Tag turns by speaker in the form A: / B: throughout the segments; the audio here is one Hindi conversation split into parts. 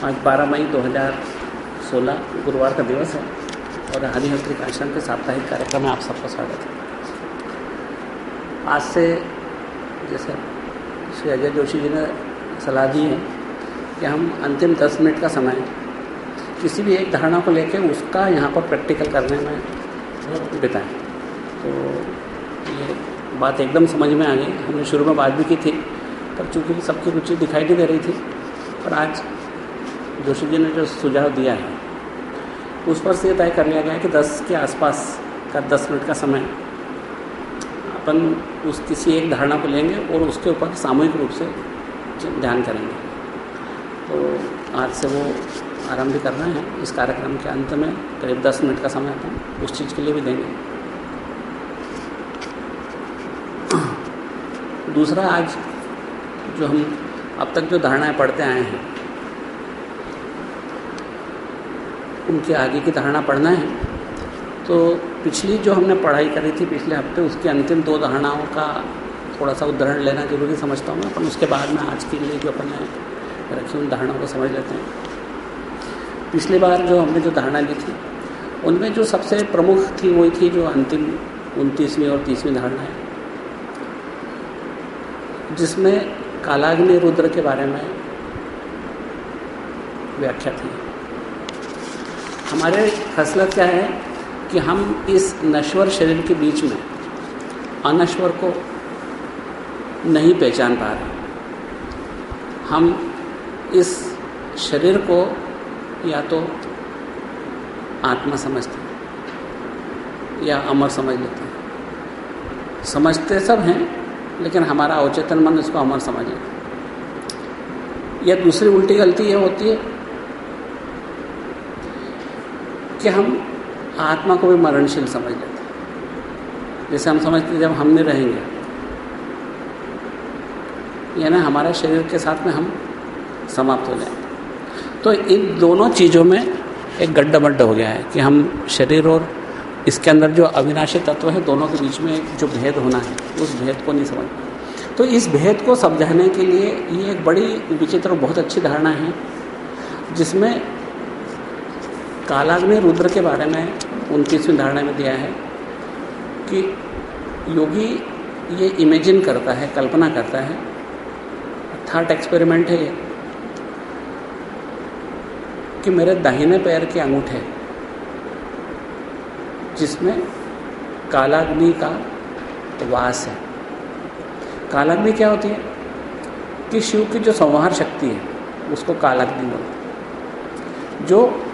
A: आज 12 मई 2016 गुरुवार का दिवस है और हरिहंत्रिक आश्रम के साप्ताहिक कार्यक्रम में आप सबका स्वागत है। आज से जैसे श्री अजय जोशी जी ने सलाह दी है कि हम अंतिम दस मिनट का समय किसी भी एक धारणा को लेकर उसका यहाँ पर प्रैक्टिकल करने में बिताएँ। तो ये बात एकदम समझ में आ गई। हमने शुरू में बात भी की थी, पर चूँकि सबकी रुचि दिखाई नहीं दे रही थी, पर आज जोशी जी ने जो सुझाव दिया है, उस पर से ये तय कर लिया गया है कि 10 के आसपास का 10 मिनट का समय अपन उस किसी एक धारणा को लेंगे और उसके ऊपर सामूहिक रूप से ध्यान करेंगे। तो आज से वो आरंभ कर रहे हैं। इस कार्यक्रम के अंत में करीब 10 मिनट का समय अपन उस चीज़ के लिए भी देंगे। दूसरा, आज जो हम अब तक जो धारणाएँ पढ़ते आए हैं उनके आगे की धारणा पढ़ना है। तो पिछली जो हमने पढ़ाई करी थी पिछले हफ़्ते, उसकी अंतिम दो धारणाओं का थोड़ा सा उदाहरण लेना ज़रूरी समझता हूँ अपन उसके बाद में आज के लिए जो अपन रखी उन धारणाओं को समझ लेते हैं। पिछली बार जो हमने जो धारणा ली थी, उनमें जो सबसे प्रमुख थी वही थी जो अंतिम उनतीसवीं और तीसवीं धारणा है जिसमें कालाग्नि रुद्र के बारे में व्याख्या थी। हमारे हसलत क्या है कि हम इस नश्वर शरीर के बीच में अनश्वर को नहीं पहचान पा रहे। हम इस शरीर को या तो आत्मा समझते हैं या अमर समझ लेते हैं। समझते सब हैं, लेकिन हमारा अवचेतन मन इसको अमर समझ लेता है। या दूसरी उल्टी गलती ये होती है कि हम आत्मा को भी मरणशील समझ लेते हैं। जैसे हम समझते जब हम नहीं रहेंगे। यानी हमारे शरीर के साथ में हम समाप्त हो जाएँगे। तो इन दोनों चीज़ों में एक गड्ढा बड्ढा हो गया है कि हम शरीर और इसके अंदर जो अविनाशी तत्व है, दोनों के बीच में जो भेद होना है, उस भेद को नहीं समझ तो इस भेद को समझाने के लिए ये एक बड़ी विचित्र और बहुत अच्छी धारणा है, जिसमें कालाग्नि रुद्र के बारे में उनतीसवीं धारणा में दिया है कि योगी ये इमेजिन करता है, कल्पना करता है। थर्ड एक्सपेरिमेंट है ये, कि मेरे दाहिने पैर के अंगूठे जिसमें कालाग्नि का वास है। कालाग्नि क्या होती है? कि शिव की जो संहार शक्ति है, उसको कालाग्नि बोलते जो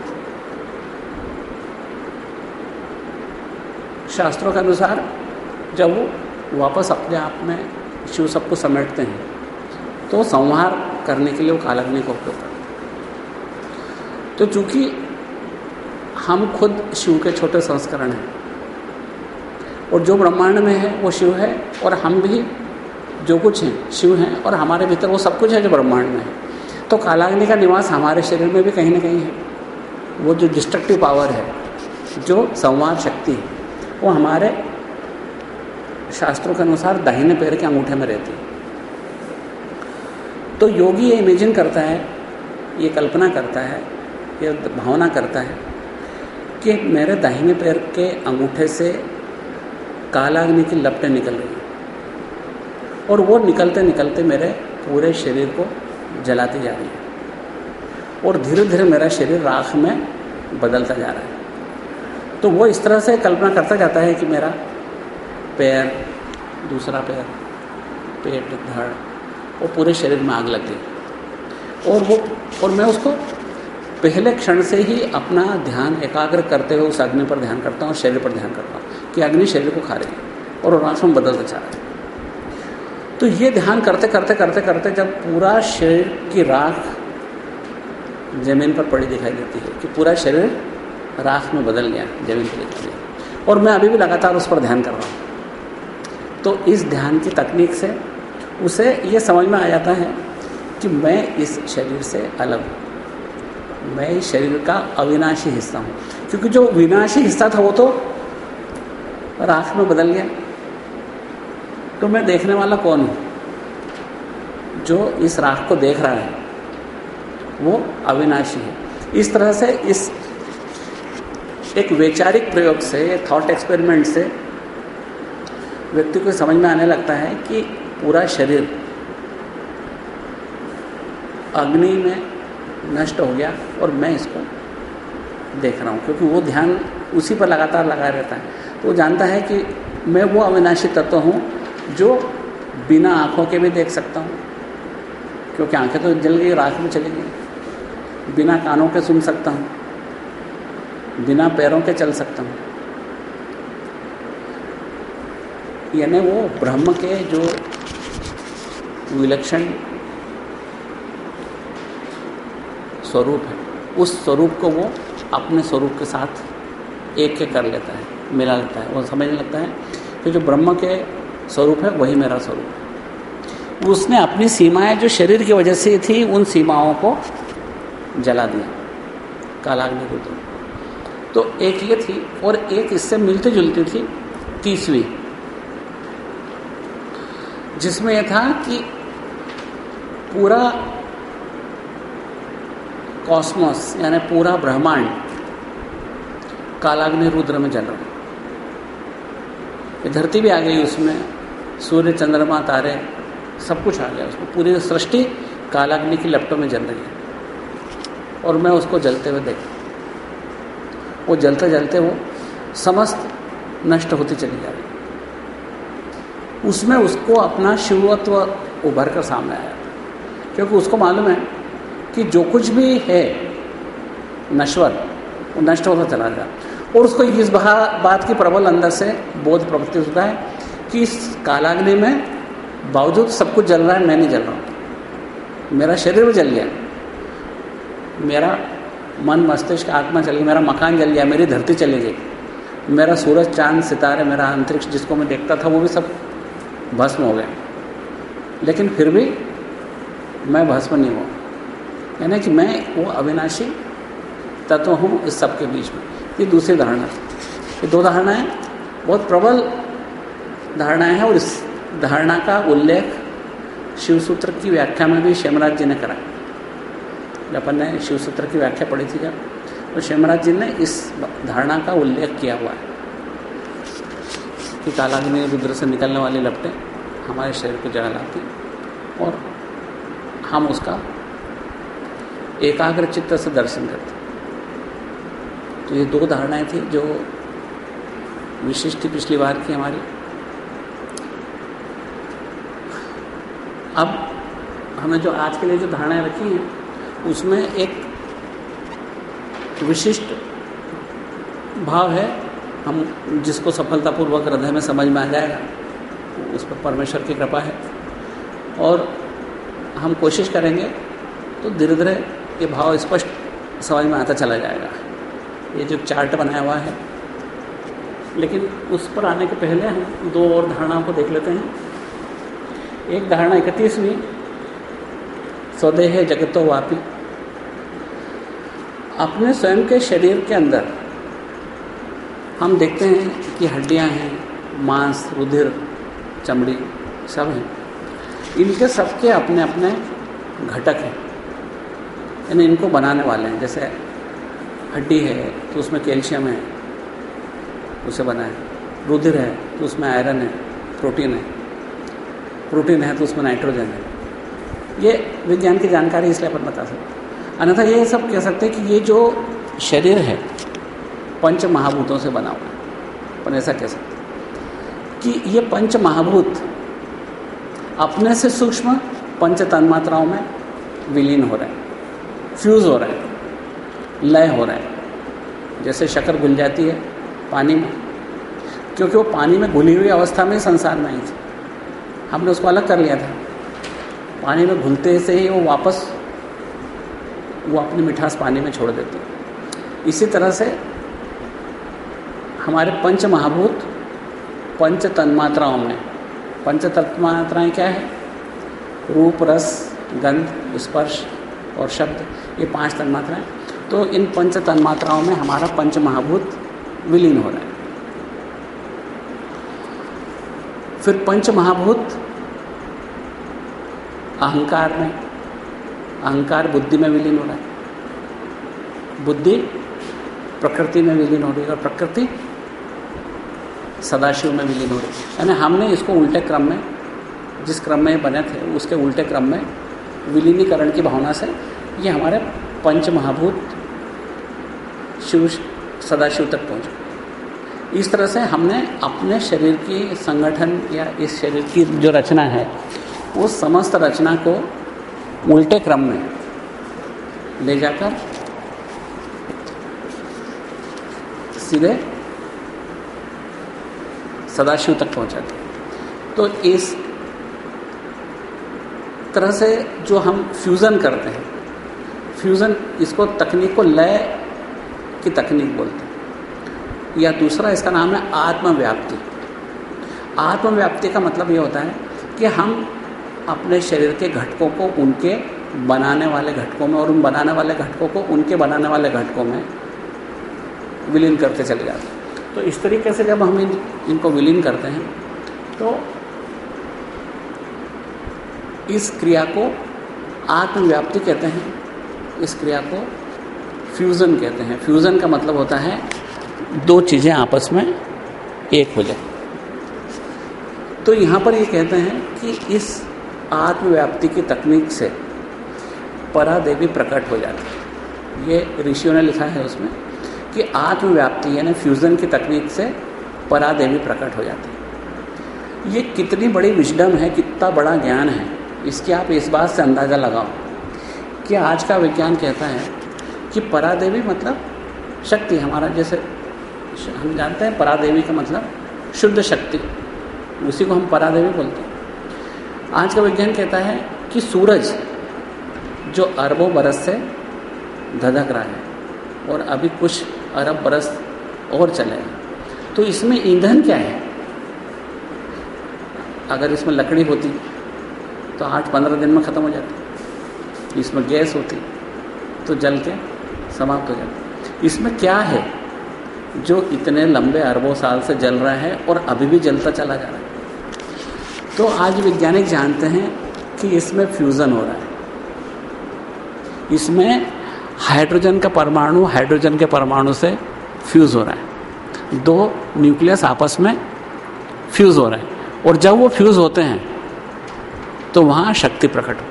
A: शास्त्रों के अनुसार जब वो वापस अपने आप में शिव सबको समेटते हैं तो संहार करने के लिए वो कालाग्नि का उपयोग करते तो चूँकि हम खुद शिव के छोटे संस्करण हैं, और जो ब्रह्मांड में है वो शिव है, और हम भी जो कुछ हैं, शिव हैं, और हमारे भीतर वो सब कुछ है जो ब्रह्मांड में है तो कालाग्नि का निवास हमारे शरीर में भी कहीं ना कहीं है। वो जो डिस्ट्रक्टिव पावर है, जो संवाद शक्ति है वो हमारे शास्त्रों के अनुसार दाहिने पैर के अंगूठे में रहती है। तो योगी ये इमेजिन करता है, ये कल्पना करता है, ये भावना करता है कि मेरे दाहिने पैर के अंगूठे से कालाग्नि की लपटें निकल रही और वो निकलते निकलते मेरे पूरे शरीर को जलाती जा रही है और धीरे धीरे मेरा शरीर राख में बदलता जा रहा है। तो वो इस तरह से कल्पना करता जाता है कि मेरा पैर, दूसरा पैर, पेट, धड़, वो पूरे शरीर में आग लग गई। और वो, और मैं उसको पहले क्षण से ही अपना ध्यान एकाग्र करते हुए उस अग्नि पर ध्यान करता हूँ और शरीर पर ध्यान करता हूँ कि अग्नि शरीर को खा रही है और राश में बदलता जा रहा है। तो ये ध्यान करते करते करते करते जब पूरा शरीर की राख ज़मीन पर पड़ी दिखाई देती है कि पूरा शरीर राख में बदल गया, ज़मीन पर दिखाई गया। और मैं अभी भी लगातार उस पर ध्यान कर रहा हूँ। तो इस ध्यान की तकनीक से उसे ये समझ में आ जाता है कि मैं इस शरीर से अलग हूँ। मैं इस शरीर का अविनाशी हिस्सा हूँ। क्योंकि जो विनाशी हिस्सा था वो तो राख में बदल गया। तो मैं देखने वाला कौन हूँ? जो इस राख को देख रहा है, वो अविनाशी है। इस तरह से इस एक वैचारिक प्रयोग से थॉट एक्सपेरिमेंट से व्यक्ति को समझ में आने लगता है कि पूरा शरीर अग्नि में नष्ट हो गया और मैं इसको देख रहा हूँ, क्योंकि वो ध्यान उसी पर लगातार लगा रहता है। तो वो जानता है कि मैं वो अविनाशी तत्व हूँ जो बिना आँखों के भी देख सकता हूँ, क्योंकि आँखें तो जल गई राख में चली गई, बिना कानों के सुन सकता हूँ। बिना पैरों के चल सकता हूँ। यानी वो ब्रह्म के जो विलक्षण स्वरूप है, उस स्वरूप को वो अपने स्वरूप के साथ एक के कर लेता है, मिला लेता है। वो समझने लगता है कि जो ब्रह्म के स्वरूप है, वही मेरा स्वरूप है। उसने अपनी सीमाएँ, जो शरीर की वजह से थी, उन सीमाओं को जला दिया। कालाग्नि रुद्र तो एक ये थी और एक इससे मिलती जुलती थी तीसवीं जिसमें यह था कि पूरा कॉस्मोस, यानी पूरा ब्रह्मांड कालाग्नि रुद्र में जल रहा धरती भी आ गई उसमें, सूर्य, चंद्रमा, तारे, सब कुछ आ गया उसमें। पूरी सृष्टि कालाग्नि की लपटों में जल रही है। और मैं उसको जलते हुए देख वो जलते जलते वो समस्त नष्ट होती चली जा रही उसमें उसको अपना शिवत्व उभर कर सामने आया। क्योंकि उसको मालूम है कि जो कुछ भी है, नश्वर, वो नष्ट होता चला गया और उसको इस बात की प्रबल अंदर से बोध प्रवृत्ति होता है कि इस कालाग्नि में बावजूद सब कुछ जल रहा है, मैं नहीं जल रहा हूँ। मेरा शरीर भी जल गया। मेरा मन मस्तिष्क, आत्मा चल मेरा मकान जल गया, मेरी धरती चली गई। मेरा सूरज, चाँद, सितारे, मेरा अंतरिक्ष जिसको मैं देखता था, वो भी सब भस्म हो गए। लेकिन फिर भी मैं भस्म नहीं हुआ। यानी कि मैं वो अविनाशी तत्व हूँ इस सब के बीच में। ये दूसरी धारणा ये दो धारणाएँ बहुत प्रबल धारणाएँ हैं और इस धारणा का उल्लेख शिव सूत्र की व्याख्या में भी शेमराज जी ने करा अपन ने शिव सूत्र की व्याख्या पढ़ी थी जब तो शेमराज जी ने इस धारणा का उल्लेख किया हुआ है कि कालाग्नि रुद्र से निकलने वाली लपटें हमारे शरीर को जगा लाती और हम उसका एकाग्र चित्त से दर्शन करते तो ये दो धारणाएँ थी जो विशिष्ट पिछली बार की हमारी। अब हमने जो आज के लिए जो धारणाएँ रखी हैं उसमें एक विशिष्ट भाव है, हम जिसको सफलतापूर्वक हृदय में समझ में आ जाएगा, उस पर परमेश्वर की कृपा है। और हम कोशिश करेंगे तो धीरे धीरे ये भाव स्पष्ट समझ में आता चला जाएगा। ये जो चार्ट बनाया हुआ है, लेकिन उस पर आने के पहले हम दो और धारणाओं को देख लेते हैं। एक धारणा इकतीसवीं स्वदेह जगतो वापी। अपने स्वयं के शरीर के अंदर हम देखते हैं कि हड्डियाँ हैं, मांस, रुधिर, चमड़ी सब हैं। इनके सबके अपने अपने घटक हैं। यानी इनको बनाने वाले हैं। जैसे हड्डी है तो उसमें कैल्शियम है, उसे बना है रुधिर है तो उसमें आयरन है, प्रोटीन है। प्रोटीन है तो उसमें नाइट्रोजन है। ये विज्ञान की जानकारी इसलिए अपन बता सकते अन्यथा ये सब कह सकते हैं कि ये जो शरीर है, पंच महाभूतों से बना हुआ है। अपन ऐसा कह सकते कि ये पंच महाभूत अपने से सूक्ष्म पंच तन्मात्राओं में विलीन हो रहे हैं फ्यूज़ हो रहा है, लय हो रहा है। जैसे शक्कर घुल जाती है पानी में, क्योंकि वो पानी में घुली हुई अवस्था में संसार में आई थी। हमने उसको अलग कर लिया था। पानी में घुलते से ही वो वापस, वो अपनी मिठास पानी में छोड़ देती इसी तरह से हमारे पंच महाभूत, पंच तन्मात्राओं में, पंच तन्मात्राएँ क्या है? रूप, रस, गंध, स्पर्श और शब्द, ये पाँच तन्मात्राएँ। तो इन पंच तन्मात्राओं में हमारा पंच महाभूत विलीन हो रहा है। फिर पंच महाभूत अहंकार में अहंकार बुद्धि में विलीन हो रहा है। बुद्धि प्रकृति में विलीन हो रही है और प्रकृति सदाशिव में विलीन हो रही है। यानी हमने इसको उल्टे क्रम में, जिस क्रम में बने थे, उसके उल्टे क्रम में विलीनीकरण की भावना से ये हमारे पंच महाभूत शिव सदाशिव तक पहुँचे। इस तरह से हमने अपने शरीर की संगठन या इस शरीर की जो रचना है उस समस्त रचना को उल्टे क्रम में ले जाकर सीधे सदाशिव तक पहुंचाते तो इस तरह से जो हम फ्यूज़न करते हैं फ्यूज़न इसको तकनीक को लय की तकनीक बोलते हैं। या दूसरा इसका नाम है आत्मव्याप्ति। आत्मव्याप्ति का मतलब ये होता है कि हम अपने शरीर के घटकों को उनके बनाने वाले घटकों में और उन बनाने वाले घटकों को उनके बनाने वाले घटकों में विलीन करते चले जाते हैं। तो इस तरीके से जब हम इन, इनको विलीन करते हैं तो इस क्रिया को आत्मव्याप्ति कहते हैं। इस क्रिया को फ्यूज़न कहते हैं। फ्यूज़न का मतलब होता है दो चीज़ें आपस में एक हो जाए। तो यहाँ पर ये कहते हैं कि इस आत्मव्याप्ति की तकनीक से परा देवी प्रकट हो जाती है। ये ऋषियों ने लिखा है उसमें कि आत्मव्याप्ति यानी फ्यूज़न की तकनीक से परा देवी प्रकट हो जाती है। ये कितनी बड़ी विजडम है, कितना बड़ा ज्ञान है, इसकी आप इस बात से अंदाज़ा लगाओ। कि आज का विज्ञान कहता है कि परादेवी मतलब शक्ति, हमारा जैसे हम जानते हैं परादेवी का मतलब शुद्ध शक्ति, उसी को हम परादेवी बोलते हैं। आज का विज्ञान कहता है कि सूरज जो अरबों बरस से धधक रहा है और अभी कुछ अरब बरस और चलेगा तो इसमें ईंधन क्या है? अगर इसमें लकड़ी होती तो आठ पंद्रह दिन में ख़त्म हो जाती। इसमें गैस होती तो जल के समाप्त हो जाती। इसमें क्या है जो इतने लंबे अरबों साल से जल रहा है और अभी भी जलता चला जा रहा है? तो आज वैज्ञानिक जानते हैं कि इसमें फ्यूज़न हो रहा है। इसमें हाइड्रोजन का परमाणु हाइड्रोजन के परमाणु से फ्यूज़ हो रहा है। दो न्यूक्लियस आपस में फ्यूज़ हो रहे हैं। और जब वो फ्यूज़ होते हैं तो वहाँ शक्ति प्रकट होती है।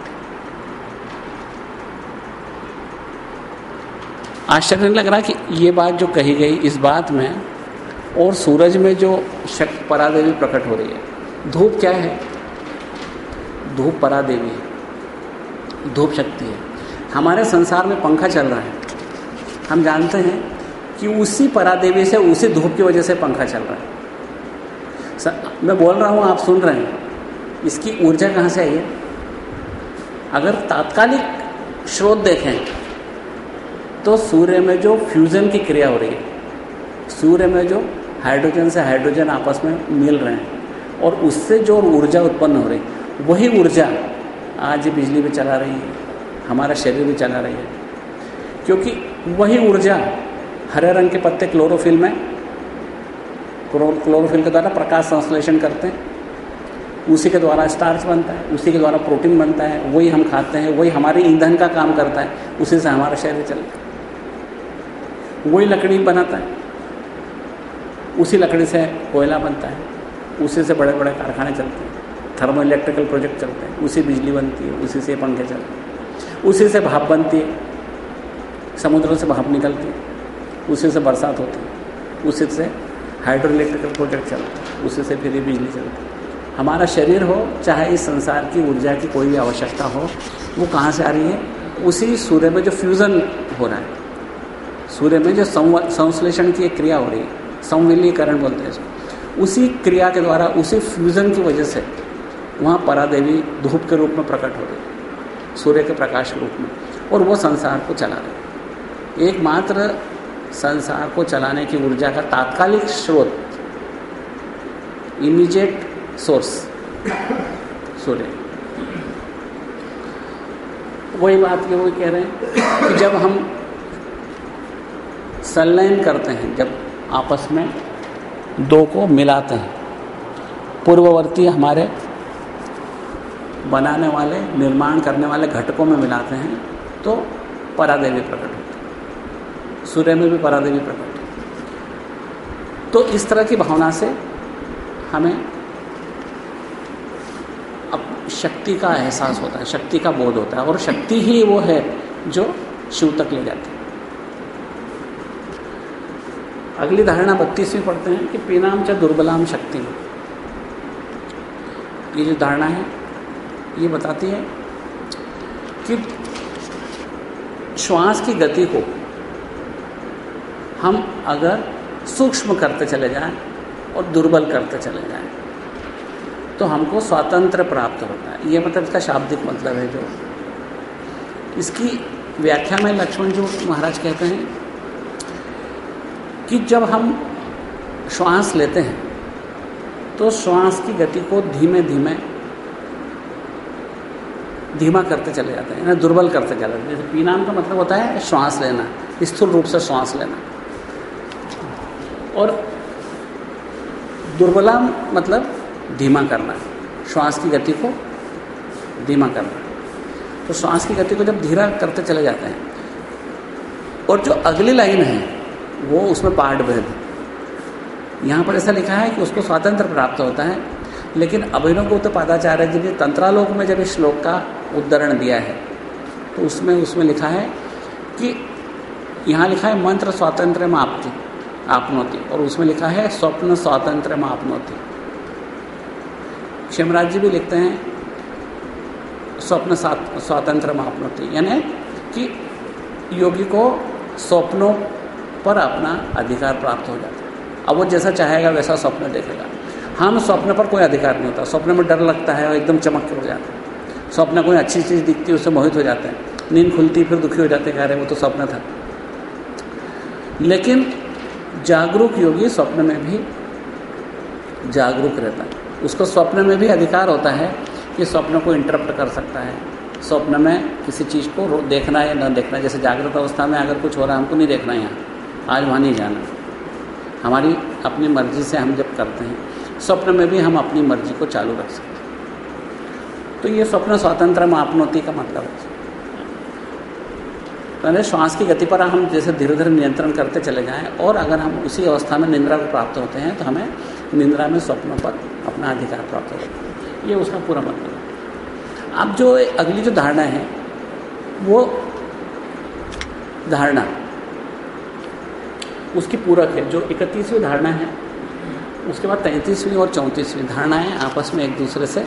A: आश्चर्य लग रहा कि ये बात जो कही गई इस बात में, और सूरज में जो शक्ति परादेवी प्रकट हो रही है धूप क्या है? धूप परादेवी है। धूप शक्ति है। हमारे संसार में पंखा चल रहा है। हम जानते हैं कि उसी परादेवी से उसी धूप की वजह से पंखा चल रहा है। मैं बोल रहा हूँ, आप सुन रहे हैं। इसकी ऊर्जा कहाँ से आई है? अगर तात्कालिक स्रोत देखें तो सूर्य में जो फ्यूज़न की क्रिया हो रही है, सूर्य में जो हाइड्रोजन से हाइड्रोजन आपस में मिल रहे हैं और उससे जो ऊर्जा उत्पन्न हो रही, वही ऊर्जा आज बिजली भी चला रही है, हमारा शरीर भी चला रही है। क्योंकि वही ऊर्जा हरे रंग के पत्ते क्लोरोफिल में क्लोरोफिल के द्वारा प्रकाश संश्लेषण करते हैं। उसी के द्वारा स्टार्च बनता है, उसी के द्वारा प्रोटीन बनता है, वही हम खाते हैं, वही हमारे ईंधन का काम करता है, उसी से हमारा शरीर चलता है। वही लकड़ी बनाता है, उसी लकड़ी से कोयला बनता है। उसी से बड़े बड़े कारखाने चलते हैं। थर्मो इलेक्ट्रिकल प्रोजेक्ट चलते हैं। उसी बिजली बनती है, उसी से पंखे चलते हैं। उसी से भाप बनती है। समुद्रों से भाप निकलती है। उसी से बरसात होती है। उसी से हाइड्रो इलेक्ट्रिकल प्रोजेक्ट चलता है। उसी से फिर ये बिजली चलती है। हमारा शरीर हो, चाहे इस संसार की ऊर्जा की कोई भी आवश्यकता हो, वो कहाँ से आ रही है? उसी सूर्य में जो फ्यूज़न हो रहा है। सूर्य में जो संश्लेषण की एक क्रिया हो रही है। संविलीकरण बोलते हैं इसको। उसी क्रिया के द्वारा, उसी फ्यूज़न की वजह से वहाँ परादेवी धूप के रूप में प्रकट हो गई, सूर्य के प्रकाश के रूप में, और वो संसार को चला रहे एकमात्र संसार को चलाने की ऊर्जा का तात्कालिक स्रोत इमीजिएट सोर्स सूर्य। वही बात ये वही कह रहे हैं कि जब हम संलयन करते हैं, जब आपस में दो को मिलाते हैं। पूर्ववर्ती हमारे बनाने वाले, निर्माण करने वाले घटकों में मिलाते हैं तो परादेवी प्रकट होती है। सूर्य में भी परादेवी प्रकट है। तो इस तरह की भावना से हमें अब शक्ति का एहसास होता है, शक्ति का बोध होता है, और शक्ति ही वो है जो शिव तक ले जाती है। अगली धारणा बत्तीसवीं पढ़ते हैं कि पीनाम च दुर्बलाम शक्ति। ये जो धारणा है, ये बताती है कि श्वास की गति को हम अगर सूक्ष्म करते चले जाएँ और दुर्बल करते चले जाएँ तो हमको स्वातंत्र प्राप्त होता है। ये मतलब इसका शाब्दिक मतलब है जो। इसकी व्याख्या में लक्ष्मण जो महाराज कहते हैं कि जब हम श्वास लेते हैं तो श्वास की गति को धीमे धीमे, धीमा करते चले जाते हैं, यानी दुर्बल करते चले जाते हैं। जैसे पीनाम का मतलब होता है श्वास लेना, स्थूल रूप से श्वास लेना। और दुर्बला मतलब धीमा करना, श्वास की गति को धीमा करना। तो श्वास की गति को जब धीरा करते चले जाते हैं, और जो अगली लाइन है वो उसमें पार्ट भेद यहाँ पर ऐसा लिखा है कि उसको स्वातंत्र प्राप्त होता है, लेकिन अभिनव को तो पादाचार्य जी ने तंत्रालोक में जब इस श्लोक का उद्धरण दिया है तो उसमें उसमें लिखा है कि यहाँ लिखा है मंत्र स्वातंत्र में आपती आपनोती, और उसमें लिखा है स्वप्न स्वातंत्र में आपनोती क्षेमराज जी भी लिखते हैं स्वप्न स्वातंत्र में आपनोती यानी कि योगी को स्वप्नों पर अपना अधिकार प्राप्त हो जाता है। अब वो जैसा चाहेगा वैसा स्वप्न देखेगा। हम स्वप्न पर कोई अधिकार नहीं होता। स्वप्न में डर लगता है और एकदम चमक के हो जाता है। स्वप्न कोई अच्छी चीज़ दिखती है, उससे मोहित हो जाते हैं। नींद खुलती फिर दुखी हो जाते कह रहे वो तो स्वप्न था। लेकिन जागरूक योगी स्वप्न में भी जागरूक रहता है। उसको स्वप्न में भी अधिकार होता है कि स्वप्न को इंटरप्ट कर सकता है। स्वप्न में किसी चीज़ को देखना या न देखना, जैसे जागृत अवस्था में अगर कुछ हो रहा है, हमको नहीं देखना यहाँ। आज वहाँ नहीं जाना। हमारी अपनी मर्ज़ी से हम जब करते हैं, स्वप्न में भी हम अपनी मर्ज़ी को चालू रख सकते हैं। तो ये स्वप्न स्वतंत्र मापनोती का मतलब है। पहले श्वास की गति पर हम जैसे धीरे धीरे नियंत्रण करते चले जाएँ, और अगर हम उसी अवस्था में निंद्रा को प्राप्त होते हैं तो हमें निंद्रा में स्वप्नों पर अपना अधिकार प्राप्त होता है। ये उसका पूरा मतलब है। अब जो अगली जो धारणा है, वो धारणा उसकी पूरक है, जो इकतीसवीं धारणा है। उसके बाद तैंतीसवीं और चौंतीसवीं धारणाएँ आपस में एक दूसरे से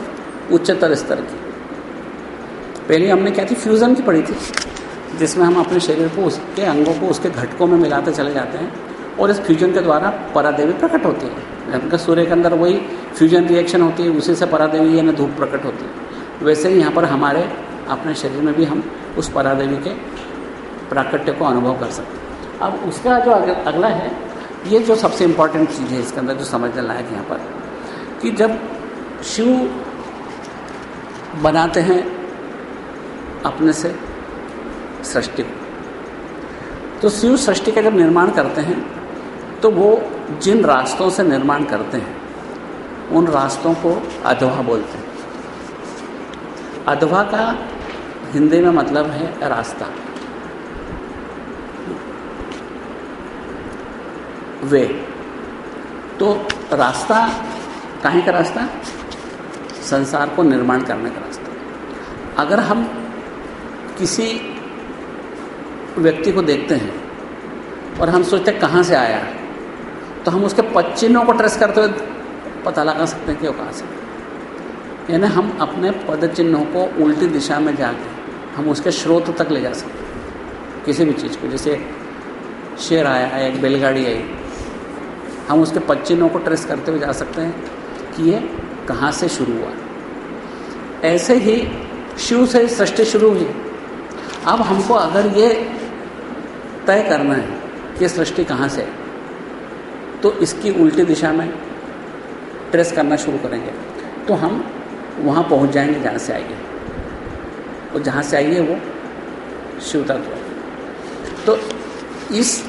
A: उच्चतर स्तर की। पहले हमने क्या थी? फ्यूज़न की पढ़ी थी, जिसमें हम अपने शरीर को, उसके अंगों को, उसके घटकों में मिलाते चले जाते हैं और इस फ्यूजन के द्वारा परादेवी प्रकट होती है। जबकि सूर्य के अंदर वही फ्यूजन रिएक्शन होती है, उसी से परादेवी यानी धूप प्रकट होती है। वैसे ही यहाँ पर हमारे, अपने शरीर में भी हम उस परादेवी के प्राकट्य को अनुभव कर सकते हैं। अब उसका जो अगला है, ये जो सबसे इम्पोर्टेंट चीज़ है इसके अंदर जो समझने लायक यहाँ पर, कि जब शिव बनाते हैं अपने से सृष्टि तो शिव सृष्टि का जब निर्माण करते हैं तो वो जिन रास्तों से निर्माण करते हैं, उन रास्तों को अधवा बोलते हैं। अधवा का हिंदी में मतलब है रास्ता। वे। तो रास्ता, कहीं का रास्ता? संसार को निर्माण करने का रास्ता। अगर हम किसी व्यक्ति को देखते हैं और हम सोचते हैं कहाँ से आया तो हम उसके पच्चिनों को ट्रेस करते हुए पता लगा सकते हैं कि वो कहाँ से यानी हम अपने पद चिन्हों को उल्टी दिशा में जाके हम उसके स्रोत तक ले जा सकते हैं, किसी भी चीज़ को। जैसे शेर आया, एक बैलगाड़ी आई हम उसके पच्चिनों को ट्रेस करते हुए जा सकते हैं कि ये कहाँ से शुरू हुआ। ऐसे ही शिव से सृष्टि शुरू हुई। अब हमको अगर ये तय करना है कि सृष्टि कहाँ से है तो इसकी उल्टी दिशा में ट्रेस करना शुरू करेंगे। तो हम वहाँ पहुँच जाएँगे, जहाँ से आइए। और जहाँ से आइए वो शिव तत्व। तो इस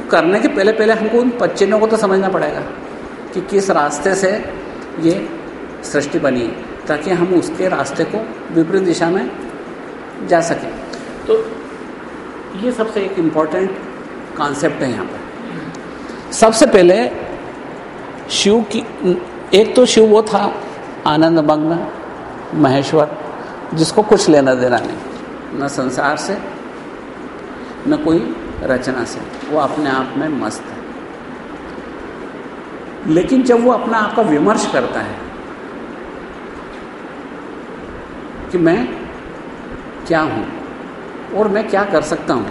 A: को करने के पहले पहले हमको उन पच्चीनों को तो समझना पड़ेगा कि किस रास्ते से ये सृष्टि बनी, ताकि हम उसके रास्ते को विपरीत दिशा में जा सकें। तो ये सबसे एक इंपॉर्टेंट कॉन्सेप्ट है यहाँ पर। सबसे पहले शिव की, एक तो शिव वो था, आनंद मग्न महेश्वर, जिसको कुछ लेना देना नहीं, न संसार से, न कोई रचना से। वो अपने आप में मस्त है। लेकिन जब वो अपना आपका विमर्श करता है कि मैं क्या हूँ और मैं क्या कर सकता हूँ,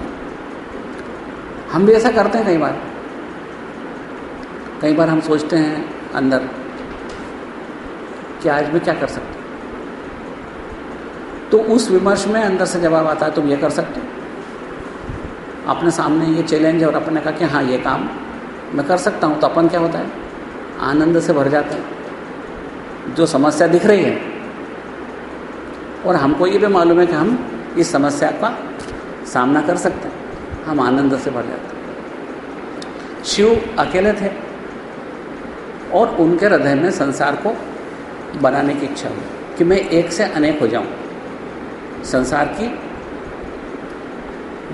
A: हम भी ऐसा करते हैं कई बार। कई बार हम सोचते हैं अंदर कि आज मैं क्या कर सकता हूँ। तो उस विमर्श में अंदर से जवाब आता है, तुम ये कर सकते हो। अपने सामने ये चैलेंज है और अपने कहा कि हाँ ये काम मैं कर सकता हूँ तो अपन क्या होता है? आनंद से भर जाते हैं। जो समस्या दिख रही है। और हमको ये भी मालूम है कि हम इस समस्या का सामना कर सकते हैं। हम आनंद से भर जाते हैं। शिव अकेले थे और उनके हृदय में संसार को बनाने की इच्छा हुई कि मैं एक से अनेक हो जाऊँ। संसार की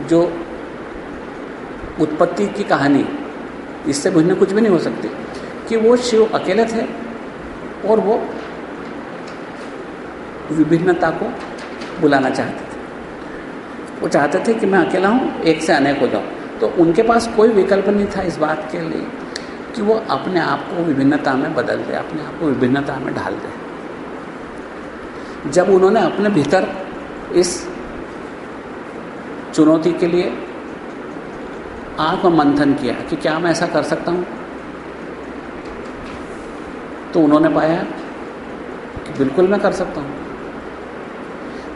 A: जो उत्पत्ति की कहानी। इससे भिन्न कुछ भी नहीं हो सकती। कि वो शिव अकेले थे और वो विभिन्नता को बुलाना चाहते थे। वो चाहते थे कि मैं अकेला हूँ, एक से अनेक हो जाऊँ तो उनके पास कोई विकल्प नहीं था इस बात के लिए कि वो अपने आप को विभिन्नता में बदल दे, अपने आप को विभिन्नता में ढाल दे। जब उन्होंने अपने भीतर इस चुनौती के लिए आत्ममंथन किया कि क्या मैं ऐसा कर सकता हूँ? तो उन्होंने पाया कि बिल्कुल मैं कर सकता हूँ।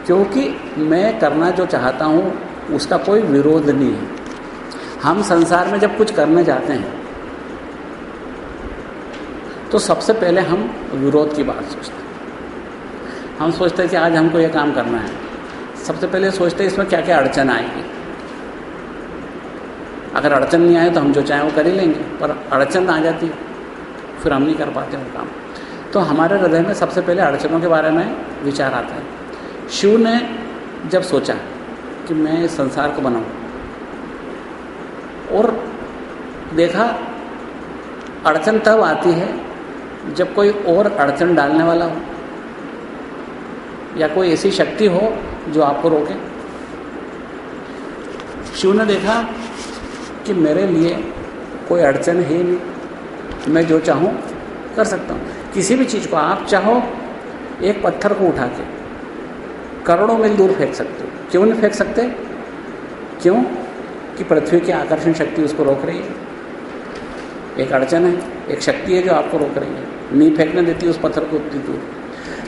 A: क्योंकि मैं करना जो चाहता हूँ, उसका कोई विरोध नहीं है। हम संसार में जब कुछ करने जाते हैं तो सबसे पहले हम विरोध की बात सोचते हैं। हम सोचते हैं कि आज हमको यह काम करना है। सबसे पहले सोचते हैं इसमें क्या क्या अड़चन आएगी। अगर अड़चन नहीं आए तो हम जो चाहें वो कर ही लेंगे, पर अड़चन आ जाती है। फिर हम नहीं कर पाते वो काम। तो हमारे हृदय में सबसे पहले अड़चनों के बारे में विचार आता है। शिव ने जब सोचा कि मैं इस संसार को बनाऊँ, और देखा अड़चन तब आती है जब कोई और अड़चन डालने वाला हो, या कोई ऐसी शक्ति हो जो आपको रोके। शिव ने देखा कि मेरे लिए कोई अड़चन है नहीं। मैं जो चाहूँ, कर सकता हूँ। किसी भी चीज़ को आप चाहो, एक पत्थर को उठा के करोड़ों मील दूर फेंक सकते हो। क्यों नहीं फेंक सकते? क्यों? कि पृथ्वी की आकर्षण शक्ति उसको रोक रही है। एक अड़चन है, एक शक्ति है जो आपको रोक रही है। नहीं फेंकने देती उस पत्थर को उतनी दूर।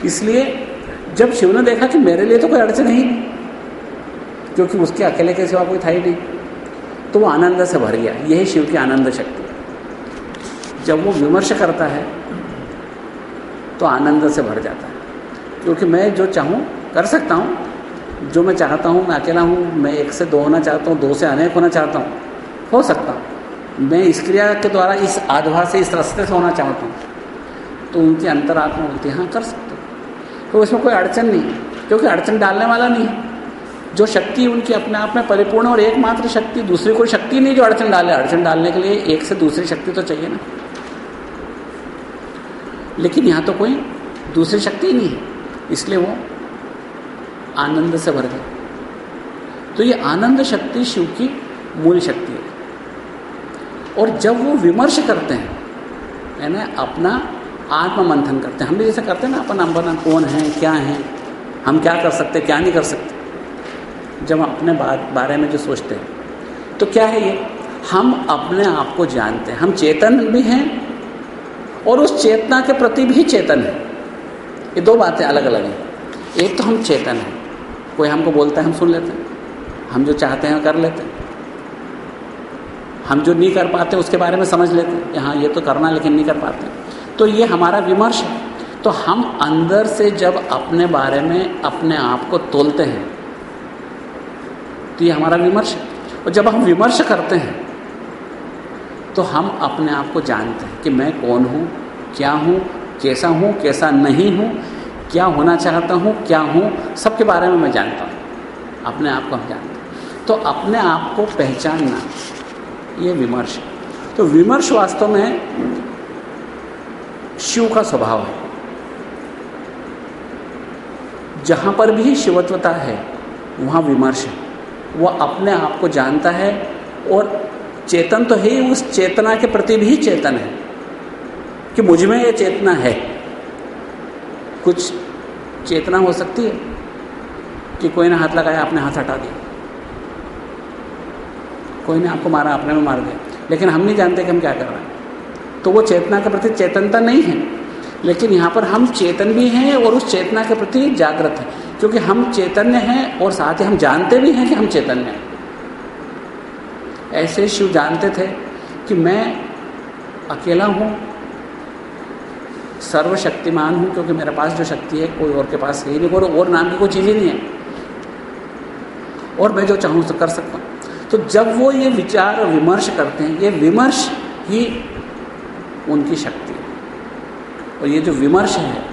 A: इसलिए जब शिव ने देखा कि मेरे लिए तो कोई अड़चन ही नहीं, क्योंकि उसके अकेले के सिवा कोई था ही नहीं। तो वो आनंद से भर गया। यही शिव की आनंद शक्ति। जब वो विमर्श करता है तो आनंद से भर जाता है। क्योंकि मैं जो चाहूँ, कर सकता हूँ। जो मैं चाहता हूँ, मैं अकेला हूँ। मैं एक से दो होना चाहता हूँ, दो से अनेक होना चाहता हूँ। हो सकता हूँ। मैं इस क्रिया के द्वारा, इस आधवा से, इस रास्ते से होना चाहता हूँ। तो उनकी अंतरात्मा बोलती है कर सकते हो। तो इसमें कोई अड़चन नहीं क्योंकि अड़चन डालने वाला नहीं है। जो शक्ति उनकी अपने आप में परिपूर्ण और एकमात्र शक्ति, दूसरी कोई शक्ति नहीं जो अड़चन डाले। अड़चन डालने के लिए एक से दूसरी शक्ति तो चाहिए ना। लेकिन यहाँ तो कोई दूसरी शक्ति ही नहीं है। इसलिए वो आनंद से भर गए। तो ये आनंद शक्ति शिव की मूल शक्ति है। और जब वो विमर्श करते हैं, है ना, अपना आत्म मंथन करते हैं। हम भी जैसे करते हैं ना, अपन अपना कौन है, क्या है, हम क्या कर सकते, क्या नहीं कर सकते। जब हम अपने बारे में जो सोचते हैं तो क्या है ये? हम अपने आप को जानते हैं। हम चेतन भी हैं और उस चेतना के प्रति भी चेतन है। ये दो बातें अलग अलग हैं। एक तो हम चेतन हैं। कोई हमको बोलता है, हम सुन लेते हैं। हम जो चाहते हैं कर लेते हैं। हम जो नहीं कर पाते, उसके बारे में समझ लेते हैं। हाँ ये तो करना लेकिन नहीं कर पाते। तो ये हमारा विमर्श है। तो हम अंदर से जब अपने बारे में अपने आप को तोलते हैं तो ये हमारा विमर्श है। और जब हम विमर्श करते हैं तो हम अपने आप को जानते हैं कि मैं कौन हूँ, क्या हूँ, कैसा हूँ, कैसा नहीं हूँ, क्या होना चाहता हूँ, क्या हूँ, सबके बारे में मैं जानता हूँ। अपने आप को हम जानते हैं। तो अपने आप को पहचानना, ये विमर्श है। तो विमर्श वास्तव में शिव का स्वभाव है। जहाँ पर भी शिवत्वता है, वहाँ विमर्श है। वह अपने आप को जानता है और चेतन तो ही उस चेतना के प्रति भी चेतन है कि मुझमें ये चेतना है। कुछ चेतना हो सकती है कि कोई ने हाथ लगाया, आपने हाथ हटा दिया। कोई ने आपको मारा, आपने में मार दिया। लेकिन हम नहीं जानते कि हम क्या कर रहे हैं। तो वो चेतना के प्रति चेतनता नहीं है। लेकिन यहाँ पर हम चेतन भी हैं और उस चेतना के प्रति जागृत हैं। क्योंकि हम चैतन्य हैं और साथ ही हम जानते भी हैं कि हम चैतन्य हैं। ऐसे शिव जानते थे कि मैं अकेला हूँ, सर्वशक्तिमान हूँ, क्योंकि मेरे पास जो शक्ति है, कोई और के पास है ही नहीं, और और नाम की कोई चीज़ ही नहीं है। और मैं जो चाहूँ तो कर सकता हूँ। तो जब वो ये विचार और विमर्श करते हैं, ये विमर्श ही उनकी शक्ति है। और ये जो विमर्श है,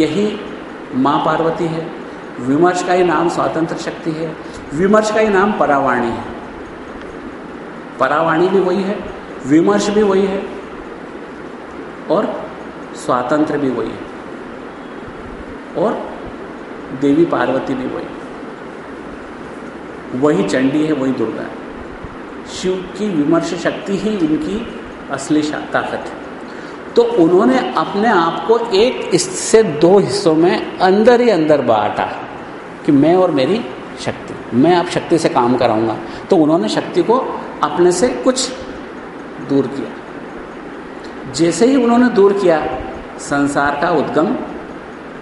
A: यही माँ पार्वती है विमर्श का ही नाम स्वातंत्र शक्ति है, विमर्श का ही नाम परावाणी है। परावाणी भी वही है, विमर्श भी वही है, और स्वातंत्र भी वही है, और देवी पार्वती भी वही वही चंडी है, वही दुर्गा है। शिव की विमर्श शक्ति ही उनकी असली ताकत है। तो उन्होंने अपने आप को एक इससे दो हिस्सों में अंदर ही अंदर बांटा। कि मैं और मेरी शक्ति। मैं आप शक्ति से काम कराऊँगा। तो उन्होंने शक्ति को अपने से कुछ दूर किया। जैसे ही उन्होंने दूर किया, संसार का उद्गम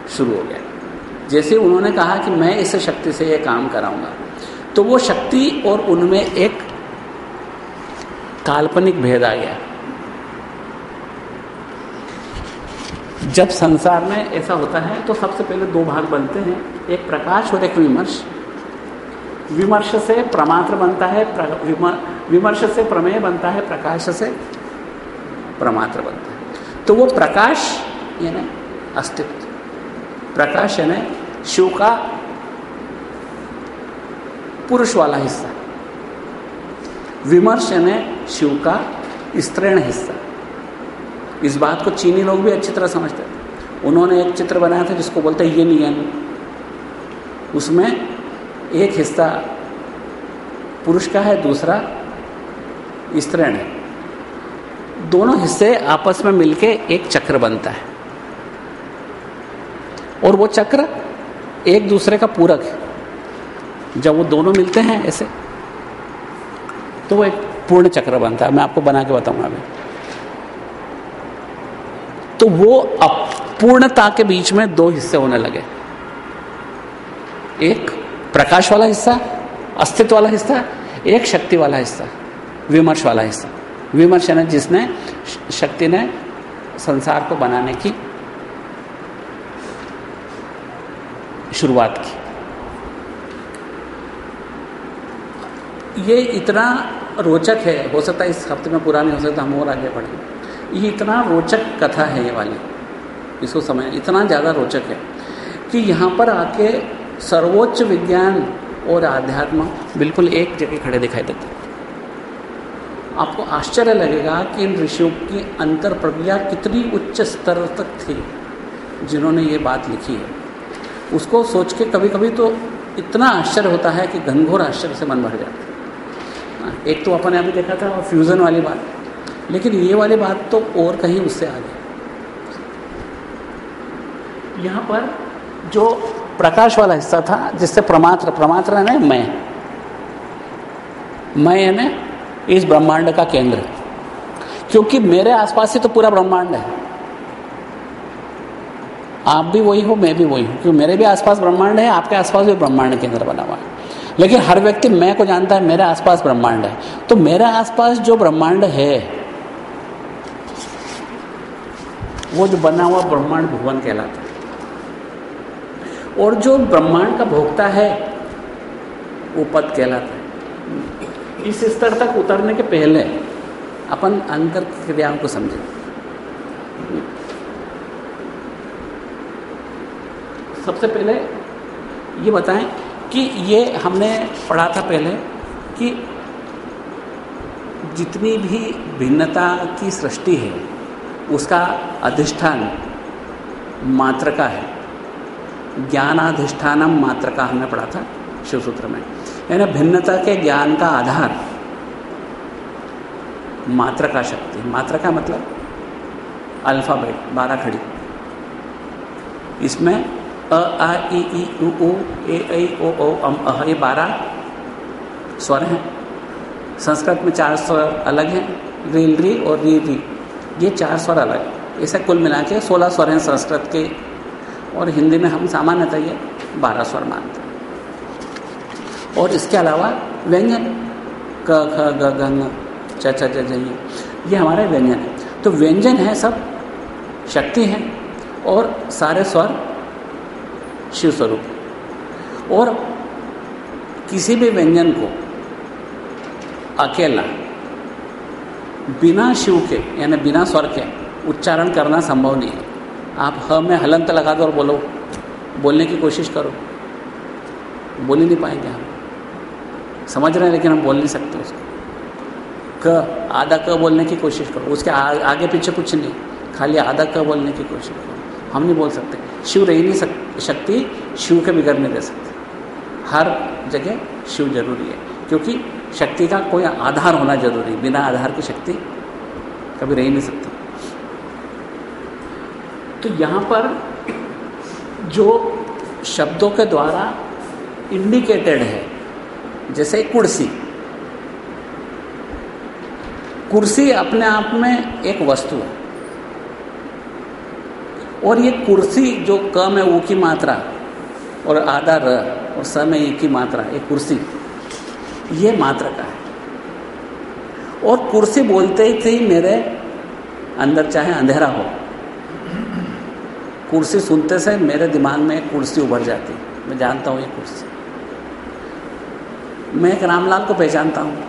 A: शुरू हो गया। जैसे ही उन्होंने कहा कि मैं इस शक्ति से ये काम कराऊँगा तो वो शक्ति और उनमें एक काल्पनिक भेद आ गया। जब संसार में ऐसा होता है तो सबसे पहले दो भाग बनते हैं। एक प्रकाश और एक विमर्श। विमर्श से प्रमात्र बनता है विमर्श से प्रमेय बनता है, प्रकाश से प्रमात्र बनता है। तो वो प्रकाश यानी अस्तित्व। प्रकाश यानी शिव का पुरुष वाला हिस्सा। विमर्श यानी शिव का स्त्रीण हिस्सा। इस बात को चीनी लोग भी अच्छी तरह समझते थे। उन्होंने एक चित्र बनाया था जिसको बोलते हैं ये यन उसमें एक हिस्सा पुरुष का है, दूसरा स्त्रीण है। दोनों हिस्से आपस में मिलके एक चक्र बनता है। और वो चक्र एक दूसरे का पूरक है। जब वो दोनों मिलते हैं ऐसे तो वो एक पूर्ण चक्र बनता है। मैं आपको बना के बताऊँगा अभी। तो वो अपूर्णता के बीच में दो हिस्से होने लगे। एक प्रकाश वाला हिस्सा, अस्तित्व वाला हिस्सा, एक शक्ति वाला हिस्सा, विमर्श वाला हिस्सा। विमर्श है जिसने शक्ति ने संसार को बनाने की शुरुआत की। ये इतना रोचक है, हो सकता है इस हफ़्ते में पूरा नहीं हो सकता हम और आगे बढ़ें। ये इतना रोचक कथा है ये वाली, इसको समय, इतना ज़्यादा रोचक है कि यहाँ पर आके सर्वोच्च विज्ञान और आध्यात्म बिल्कुल एक जगह खड़े दिखाई देते आपको आश्चर्य लगेगा कि इन ऋषियों की अंतर प्रक्रिया कितनी उच्च स्तर तक थी जिन्होंने ये बात लिखी है। उसको सोच के कभी कभी तो इतना आश्चर्य होता है कि घनघोर आश्चर्य से मन भर जाता है। हाँ, एक तो अपन ने अभी देखा था फ्यूज़न वाली बात लेकिन ये वाली बात तो और कहीं उससे आगे। यहाँ पर जो प्रकाश वाला हिस्सा था, जिससे प्रमात्र प्रमात्र है मैं। मैं यानी इस ब्रह्मांड का केंद्र। क्योंकि मेरे आसपास ही तो पूरा ब्रह्मांड है। आप भी वही हो, मैं भी वही हूँ। क्योंकि मेरे भी आसपास ब्रह्मांड है, आपके आसपास भी ब्रह्मांड केंद्र बना हुआ है। लेकिन हर व्यक्ति मैं को जानता है, मेरे आसपास ब्रह्मांड है। तो मेरे आसपास जो ब्रह्मांड है, वो जो बना हुआ ब्रह्मांड भगवान कहलाता है। और जो ब्रह्मांड का भोगता है, वो पद कहलाता है। इस स्तर तक उतरने के पहले अपन अंतर क्रियाओं को समझें। सबसे पहले ये बताएँ कि ये हमने पढ़ा था पहले कि जितनी भी भिन्नता की सृष्टि है, उसका अधिष्ठान मात्र का है। ज्ञानाधिष्ठानम मात्र का हमने पढ़ा था शिव सूत्र में। यानी भिन्नता के ज्ञान का आधार मात्र का शक्ति। मात्र का मतलब अल्फ़ाबेट, बारह खड़ी। इसमें अ, आ, ई ई, उ ऊ ए, ऐ, ओ ओ, अम अह ये बारह स्वर हैं। संस्कृत में चार स्वर अलग हैं, रील, री और री री। ये चार स्वर अलग। इसे कुल मिला के सोलह स्वर हैं संस्कृत के और हिंदी में हम सामान्यतः ये बारह स्वर मानते हैं। और इसके अलावा व्यंजन, क, ख, ग ग च च ये हमारे व्यंजन है। तो व्यंजन है सब, शक्ति है और सारे स्वर शिव स्वरूप और किसी भी व्यंजन को अकेला, बिना शिव के, यानी बिना स्वर के उच्चारण करना संभव नहीं है। आप ह में हलंत लगा दो और बोलो। बोलने की कोशिश करो। बोल ही नहीं पाएँगे हम समझ रहे हैं लेकिन हम बोल नहीं सकते उसको। क आधा क बोलने की कोशिश करो। उसके आ, आगे पीछे कुछ नहीं। खाली आधा क बोलने की कोशिश करो। हम नहीं बोल सकते। शिव रह नहीं सक शक्ति शिव के बिगड़ नहीं रह सकती। हर जगह शिव ज़रूरी है क्योंकि शक्ति का कोई आधार होना ज़रूरी बिना आधार की शक्ति कभी रह नहीं सकती। तो यहाँ पर जो शब्दों के द्वारा इंडिकेटेड है, जैसे कुर्सी। कुर्सी अपने आप में एक वस्तु है। और ये कुर्सी जो क में ऊ की मात्रा, और आधा र, और स में ई की मात्रा, ये कुर्सी, ये मात्रा का है। और कुर्सी बोलते ही थी मेरे अंदर चाहे अंधेरा हो कुर्सी सुनते से मेरे दिमाग में एक कुर्सी उभर जाती। मैं जानता हूँ ये कुर्सी। मैं एक रामलाल को पहचानता हूँ।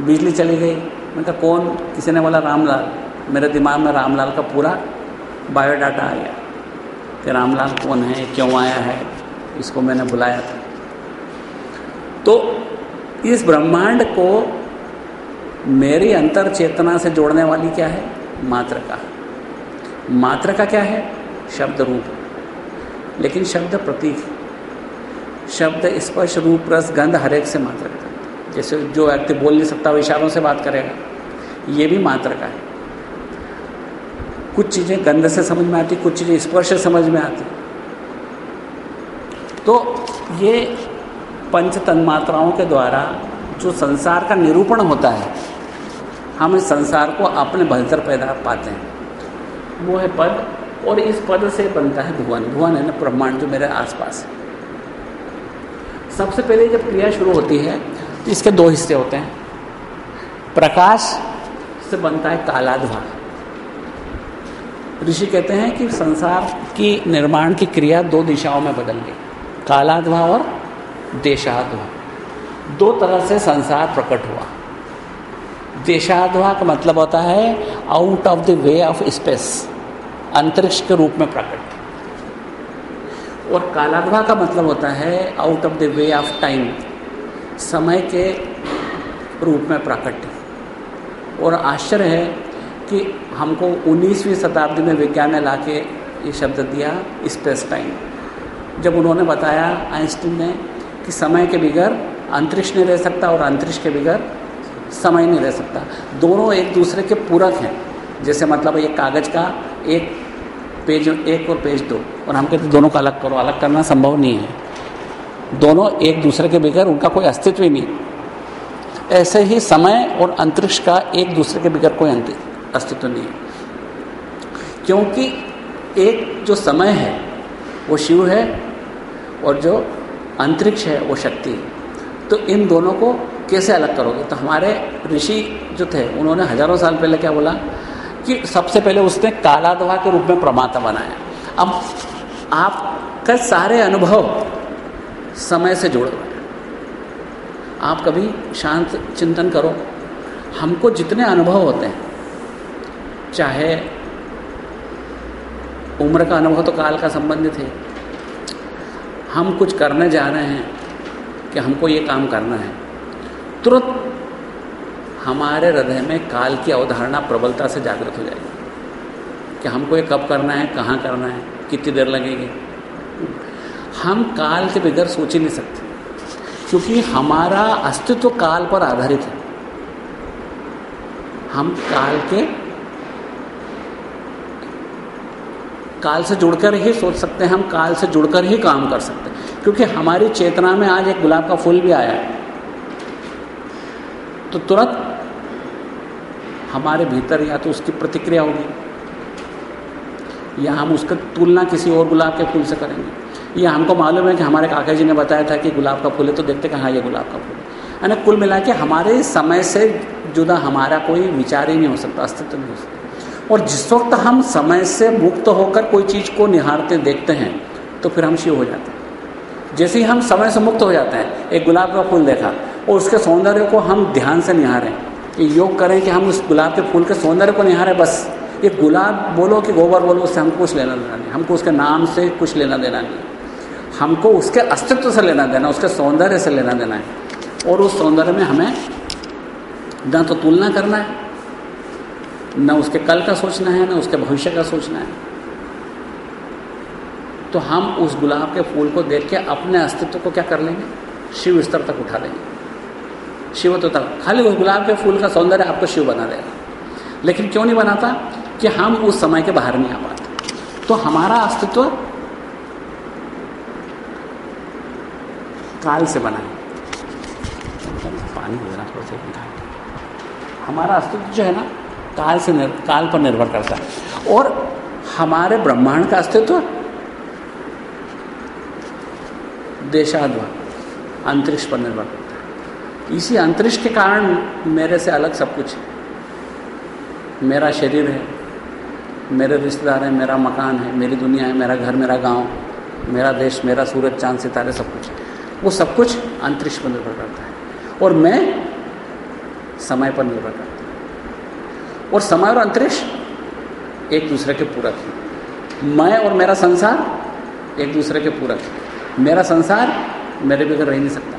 A: बिजली चली गई। मैं कहा, कौन? किसी ने बोला, रामलाल। मेरे दिमाग में रामलाल का पूरा बायोडाटा आ गया कि रामलाल कौन है, क्यों आया है, इसको मैंने बुलाया था। तो इस ब्रह्मांड को मेरी अंतर चेतना से जोड़ने वाली क्या है? मात्र का। मात्र का क्या है? शब्द रूप लेकिन शब्द प्रतीक। शब्द स्पर्श रूप रस गंध हरेक से मात्र का जैसे जो व्यक्ति बोल नहीं सकता, वो इशारों से बात करेगा। ये भी मात्र का है। कुछ चीज़ें गंध से समझ में आती, कुछ चीज़ें स्पर्श से समझ में आती। तो ये पंच तन्मात्राओं के द्वारा जो संसार का निरूपण होता है, हम इस संसार को अपने भीतर पैदा पाते हैं। वो है पद और इस पद से बनता है भुवन भुवन है ना, ब्रह्मांड जो मेरे आसपास। है सबसे पहले जब क्रिया शुरू होती है तो इसके दो हिस्से होते हैं। प्रकाश से बनता है कालाध्वा। ऋषि कहते हैं कि संसार की निर्माण की क्रिया दो दिशाओं में बदल गई। कालाध्वा और देशाध्वा। दो तरह से संसार प्रकट हुआ। देशाध्वा का मतलब होता है out of the way of space अंतरिक्ष के रूप में प्रकट और कालाध्वा का मतलब होता है out of the way of time समय के रूप में प्रकट और आश्चर्य है कि हमको 19वीं शताब्दी में विज्ञान ने ला के ये शब्द दिया स्पेस टाइम जब उन्होंने बताया आइंस्टीन ने कि समय के बिगड़ अंतरिक्ष नहीं रह सकता और अंतरिक्ष के बिगड़ समय नहीं रह सकता। दोनों एक दूसरे के पूरक हैं। जैसे मतलब एक कागज़ का एक पेज एक और पेज दो। और हम कहते दोनों का अलग करो। अलग करना संभव नहीं है। दोनों एक दूसरे के बगैर उनका कोई अस्तित्व ही नहीं। ऐसे ही समय और अंतरिक्ष का एक दूसरे के बगैर कोई अस्तित्व नहीं है। क्योंकि एक जो समय है, वो शिव है और जो अंतरिक्ष है, वो शक्ति है। तो इन दोनों को कैसे अलग करोगे? तो हमारे ऋषि जो थे, उन्होंने हज़ारों साल पहले क्या बोला? कि सबसे पहले उसने कालादवा के रूप में प्रमाता बनाया। अब आपका सारे अनुभव समय से जुड़े हुए आप कभी शांत चिंतन करो। हमको जितने अनुभव होते हैं, चाहे उम्र का अनुभव तो काल का संबंधित है, हम कुछ करने जा रहे हैं कि हमको ये काम करना है। तुरंत हमारे हृदय में काल की अवधारणा प्रबलता से जागृत हो जाएगी। कि हमको ये कब करना है, कहाँ करना है, कितनी देर लगेगी। हम काल के बगैर सोच ही नहीं सकते, क्योंकि हमारा अस्तित्व काल पर आधारित है। हम काल के काल से जुड़कर ही सोच सकते हैं, हम काल से जुड़कर ही काम कर सकते हैं। क्योंकि हमारी चेतना में आज एक गुलाब का फूल भी आया है। तो तुरंत हमारे भीतर या तो उसकी प्रतिक्रिया होगी, या हम उसका तुलना किसी और गुलाब के फूल से करेंगे। या हमको मालूम है कि हमारे काका जी ने बताया था कि गुलाब का फूल है तो देखते हाँ ये गुलाब का फूल है। यानी कुल मिला के हमारे समय से जुदा हमारा कोई विचार ही नहीं हो सकता, अस्तित्व नहीं हो सकता। और जिस वक्त हम समय से मुक्त होकर कोई चीज़ को निहारते देखते हैं तो फिर हम शिव हो जाते हैं। जैसे ही हम समय से मुक्त हो जाते हैं, एक गुलाब का फूल देखा, और उसके सौंदर्य को हम ध्यान से निहारें योग करें कि हम उस गुलाब के फूल के सौंदर्य को निहारें, बस। ये गुलाब बोलो कि गोबर बोलो, उससे हमको कुछ लेना देना नहीं। हमको उसके नाम से कुछ लेना देना नहीं। हमको उसके अस्तित्व से लेना देना, उसके सौंदर्य से लेना देना है। और उस सौंदर्य में हमें न तो तुलना करना है, न उसके कल का सोचना है, न उसके भविष्य का सोचना है। तो हम उस गुलाब के फूल को देख के अपने अस्तित्व को क्या कर लेंगे? शिव स्तर तक उठा देंगे शिव तो तक खाली उस गुलाब के फूल का सौंदर्य आपको शिव बना देगा। लेकिन क्यों नहीं बनाता? कि हम उस समय के बाहर नहीं आ पाते। तो हमारा अस्तित्व काल से बना है। पानी थोड़ा हमारा अस्तित्व जो है ना काल से निर, काल पर निर्भर करता है। और हमारे ब्रह्मांड का अस्तित्व देशाध्वा अंतरिक्ष पर निर्भर करता इसी अंतरिक्ष के कारण मेरे से अलग सब कुछ है। मेरा शरीर है, मेरे रिश्तेदार हैं, मेरा मकान है, मेरी दुनिया है, मेरा घर, मेरा गाँव, मेरा देश, मेरा सूरज, चाँद, सितारे सब कुछ वो सब कुछ अंतरिक्ष पर निर्भर करता है। और मैं समय पर निर्भर करता हूँ। और समय और अंतरिक्ष एक दूसरे के पूरक हैं। मैं और मेरा संसार एक दूसरे के पूरक है। मेरा संसार मेरे बगैर रह नहीं सकता।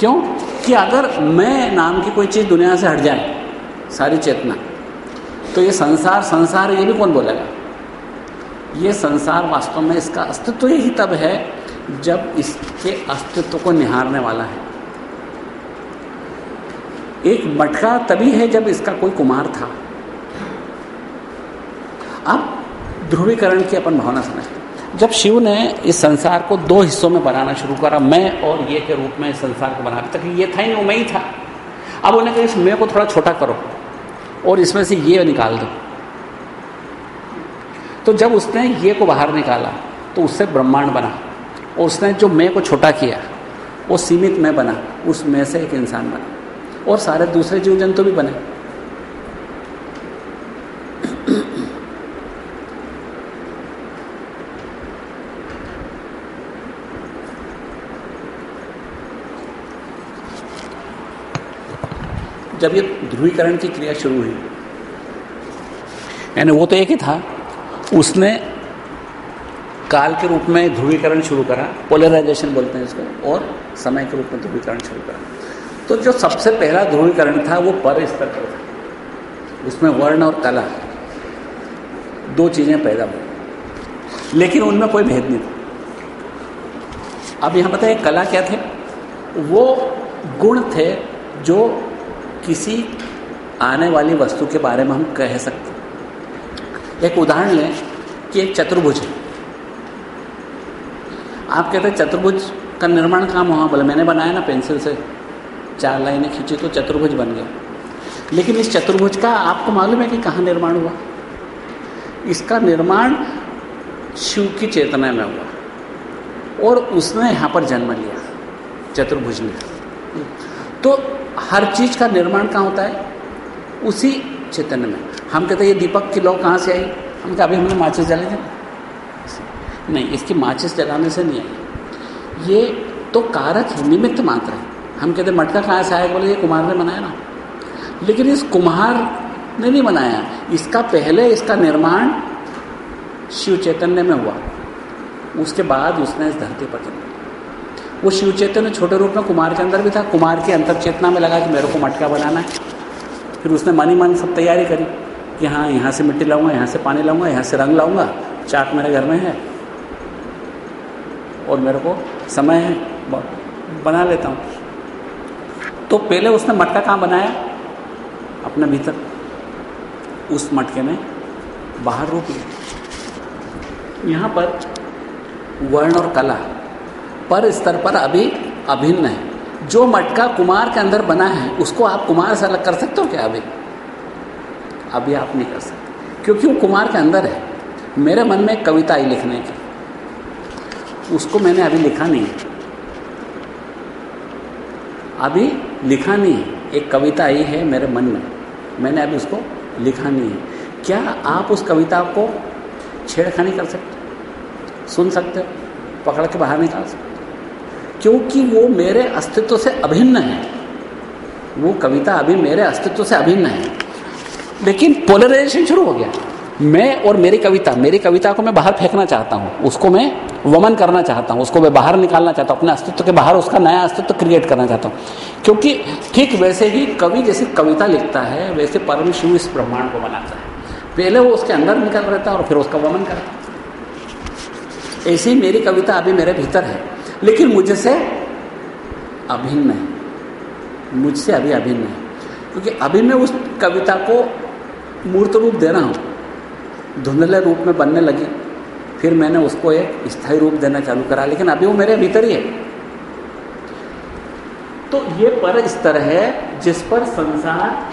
A: क्यों? कि अगर मैं नाम की कोई चीज़ दुनिया से हट जाए, सारी चेतना तो ये संसार संसार ये भी कौन बोलेगा? ये संसार वास्तव में इसका अस्तित्व ही तब है, जब इसके अस्तित्व को निहारने वाला है। एक मटका तभी है जब इसका कोई कुमार था। अब ध्रुवीकरण की अपन भावना समझते जब शिव ने इस संसार को दो हिस्सों में बनाना शुरू करा, मैं और ये के रूप में इस संसार को बना तक ये था ही नहीं वो मैं ही था। अब उन्हें कहा, इस मैं को थोड़ा छोटा करो और इसमें से ये निकाल दो। तो जब उसने ये को बाहर निकाला तो उससे ब्रह्मांड बना और उसने जो मैं को छोटा किया, वो सीमित मैं बना, उस में से एक इंसान बना और सारे दूसरे जीव जंतु भी बने। जब ये ध्रुवीकरण की क्रिया शुरू हुई, यानी वो तो एक ही था। उसने काल के रूप में ध्रुवीकरण शुरू करा पोलराइजेशन बोलते हैं इसको, और समय के रूप में ध्रुवीकरण शुरू करा। तो जो सबसे पहला ध्रुवीकरण था, वो पर स्तर पर था। उसमें वर्ण और कला, दो चीज़ें पैदा हुई। लेकिन उनमें कोई भेद नहीं था। अब यहाँ बताए कला क्या थे? वो गुण थे जो किसी आने वाली वस्तु के बारे में हम कह सकते एक उदाहरण लें कि एक चतुर्भुज है। आप कहते हैं चतुर्भुज का निर्माण काम हुआ, बोले, मैंने बनाया ना पेंसिल से, चार लाइनें खींची तो चतुर्भुज बन गया। लेकिन इस चतुर्भुज का आपको मालूम है कि कहाँ निर्माण हुआ? इसका निर्माण शिव की चेतना में हुआ और उसने यहाँ पर जन्म लिया, चतुर्भुज ने। तो हर चीज़ का निर्माण कहाँ होता है? उसी चैतन्य में। हम कहते हैं, ये दीपक की लौ कहाँ से आई? हम कहते अभी हमने माचिस जले थे। नहीं, इसकी माचिस जलाने से नहीं आई। ये तो कारक है निमित्त मात्र है। हम कहते मटका कहाँ से आया? बोले, ये कुमार ने बनाया ना। लेकिन इस कुम्हार ने नहीं बनाया। इसका पहले इसका निर्माण शिव चैतन्य में हुआ। उसके बाद उसने इस धरती पर जन्म। वो शिव चैतन्य छोटे रूप में कुमार के अंदर भी था। कुमार की अंतर चेतना में लगा कि मेरे को मटका बनाना है। फिर उसने मन ही मन सब तैयारी करी कि हाँ यहाँ से मिट्टी लाऊँगा, यहाँ से पानी लाऊँगा, यहाँ से रंग लाऊँगा। चाक मेरे घर में है और मेरे को समय है बना लेता हूँ। तो पहले उसने मटका कहाँ बनाया? अपने भीतर। उस मटके में बाहर रोक लिया। यहाँ पर वर्ण और कला। पर स्तर पर अभी अभिन्न है। जो मटका कुमार के अंदर बना है, उसको आप कुमार से अलग कर सकते हो क्या अभी? अभी आप नहीं कर सकते। क्योंकि वो कुमार के अंदर है। मेरे मन में कविता आई लिखने की। उसको मैंने अभी लिखा नहीं है। अभी लिखा नहीं है। एक कविता आई है मेरे मन में। मैंने अभी उसको लिखा नहीं है। क्या आप उस कविता को छेड़खानी कर सकते? सुन सकते हो? पकड़ के बाहर निकाल सकते क्योंकि वो मेरे अस्तित्व से अभिन्न है। वो कविता अभी मेरे अस्तित्व से अभिन्न है। लेकिन पोलराइजेशन शुरू हो गया। मैं और मेरी कविता मेरी कविता को मैं बाहर फेंकना चाहता हूँ। उसको मैं वमन करना चाहता हूँ। उसको मैं बाहर निकालना चाहता हूँ। अपने अस्तित्व के बाहर उसका नया अस्तित्व क्रिएट करना चाहता हूँ। क्योंकि ठीक वैसे ही कवि जैसे कविता लिखता है, वैसे परम शिव इस ब्रह्मांड को बनाता है। पहले वो उसके अंदर निकल रहता है और फिर उसका वमन करता है। ऐसी मेरी कविता अभी मेरे भीतर है। लेकिन मुझसे अभिन्न है। मुझसे अभी अभिन्न है। क्योंकि अभी मैं उस कविता को मूर्त रूप दे रहा हूँ। धुंधले रूप में बनने लगी। फिर मैंने उसको एक स्थायी रूप देना चालू करा, लेकिन अभी वो मेरे भीतर ही है। तो ये पर स्तर है, जिस पर संसार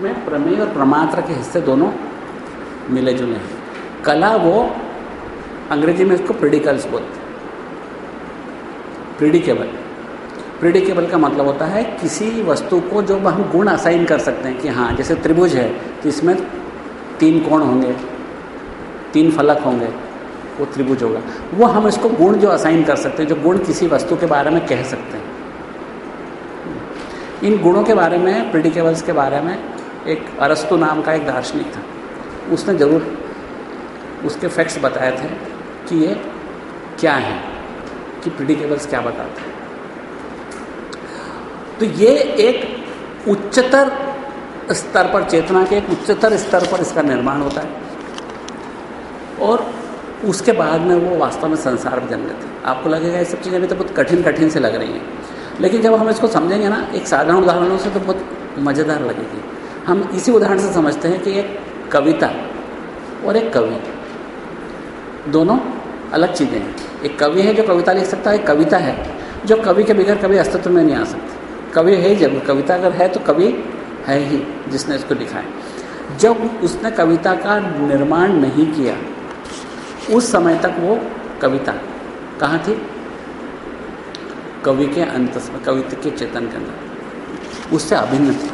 A: में प्रमेय और प्रमात्र के हिस्से दोनों मिले जुले हैं। कला वो अंग्रेज़ी में इसको प्रिडिकल्स बोलते प्रिडिकेबल प्रिडिकेबल का मतलब होता है किसी वस्तु को जो हम गुण असाइन कर सकते हैं कि हाँ जैसे त्रिभुज है तो इसमें तीन कोण होंगे, तीन फलक होंगे, वो त्रिभुज होगा। वो हम इसको गुण जो असाइन कर सकते हैं, जो गुण किसी वस्तु के बारे में कह सकते हैं। इन गुणों के बारे में प्रिडिकेबल्स के बारे में एक अरस्तु नाम का एक दार्शनिक था। उसने ज़रूर उसके फैक्ट्स बताए थे कि ये क्या है। कि प्रिडिकेबल्स क्या बताते हैं। तो ये एक उच्चतर स्तर पर चेतना के एक उच्चतर स्तर पर इसका निर्माण होता है। और उसके बाद में वो वास्तव में संसार में जन्म लेते हैं आपको लगेगा ये सब चीज़ें अभी तो बहुत कठिन कठिन से लग रही हैं। लेकिन जब हम इसको समझेंगे ना, एक साधारण उदाहरणों से तो बहुत मज़ेदार लगेगी। हम इसी उदाहरण से समझते हैं कि एक कविता और एक कवि। दोनों अलग चीज़ें हैं। एक कवि है जो कविता लिख सकता है कविता है, जो कवि के बगैर कभी अस्तित्व में नहीं आ सकती। कवि है जब कविता अगर है तो कवि है ही, जिसने इसको लिखा है। जब उसने कविता का निर्माण नहीं किया, उस समय तक वो कविता कहाँ थी? कवि के अंत, कविता के चेतन के अंदर। उससे अभिन्न थी।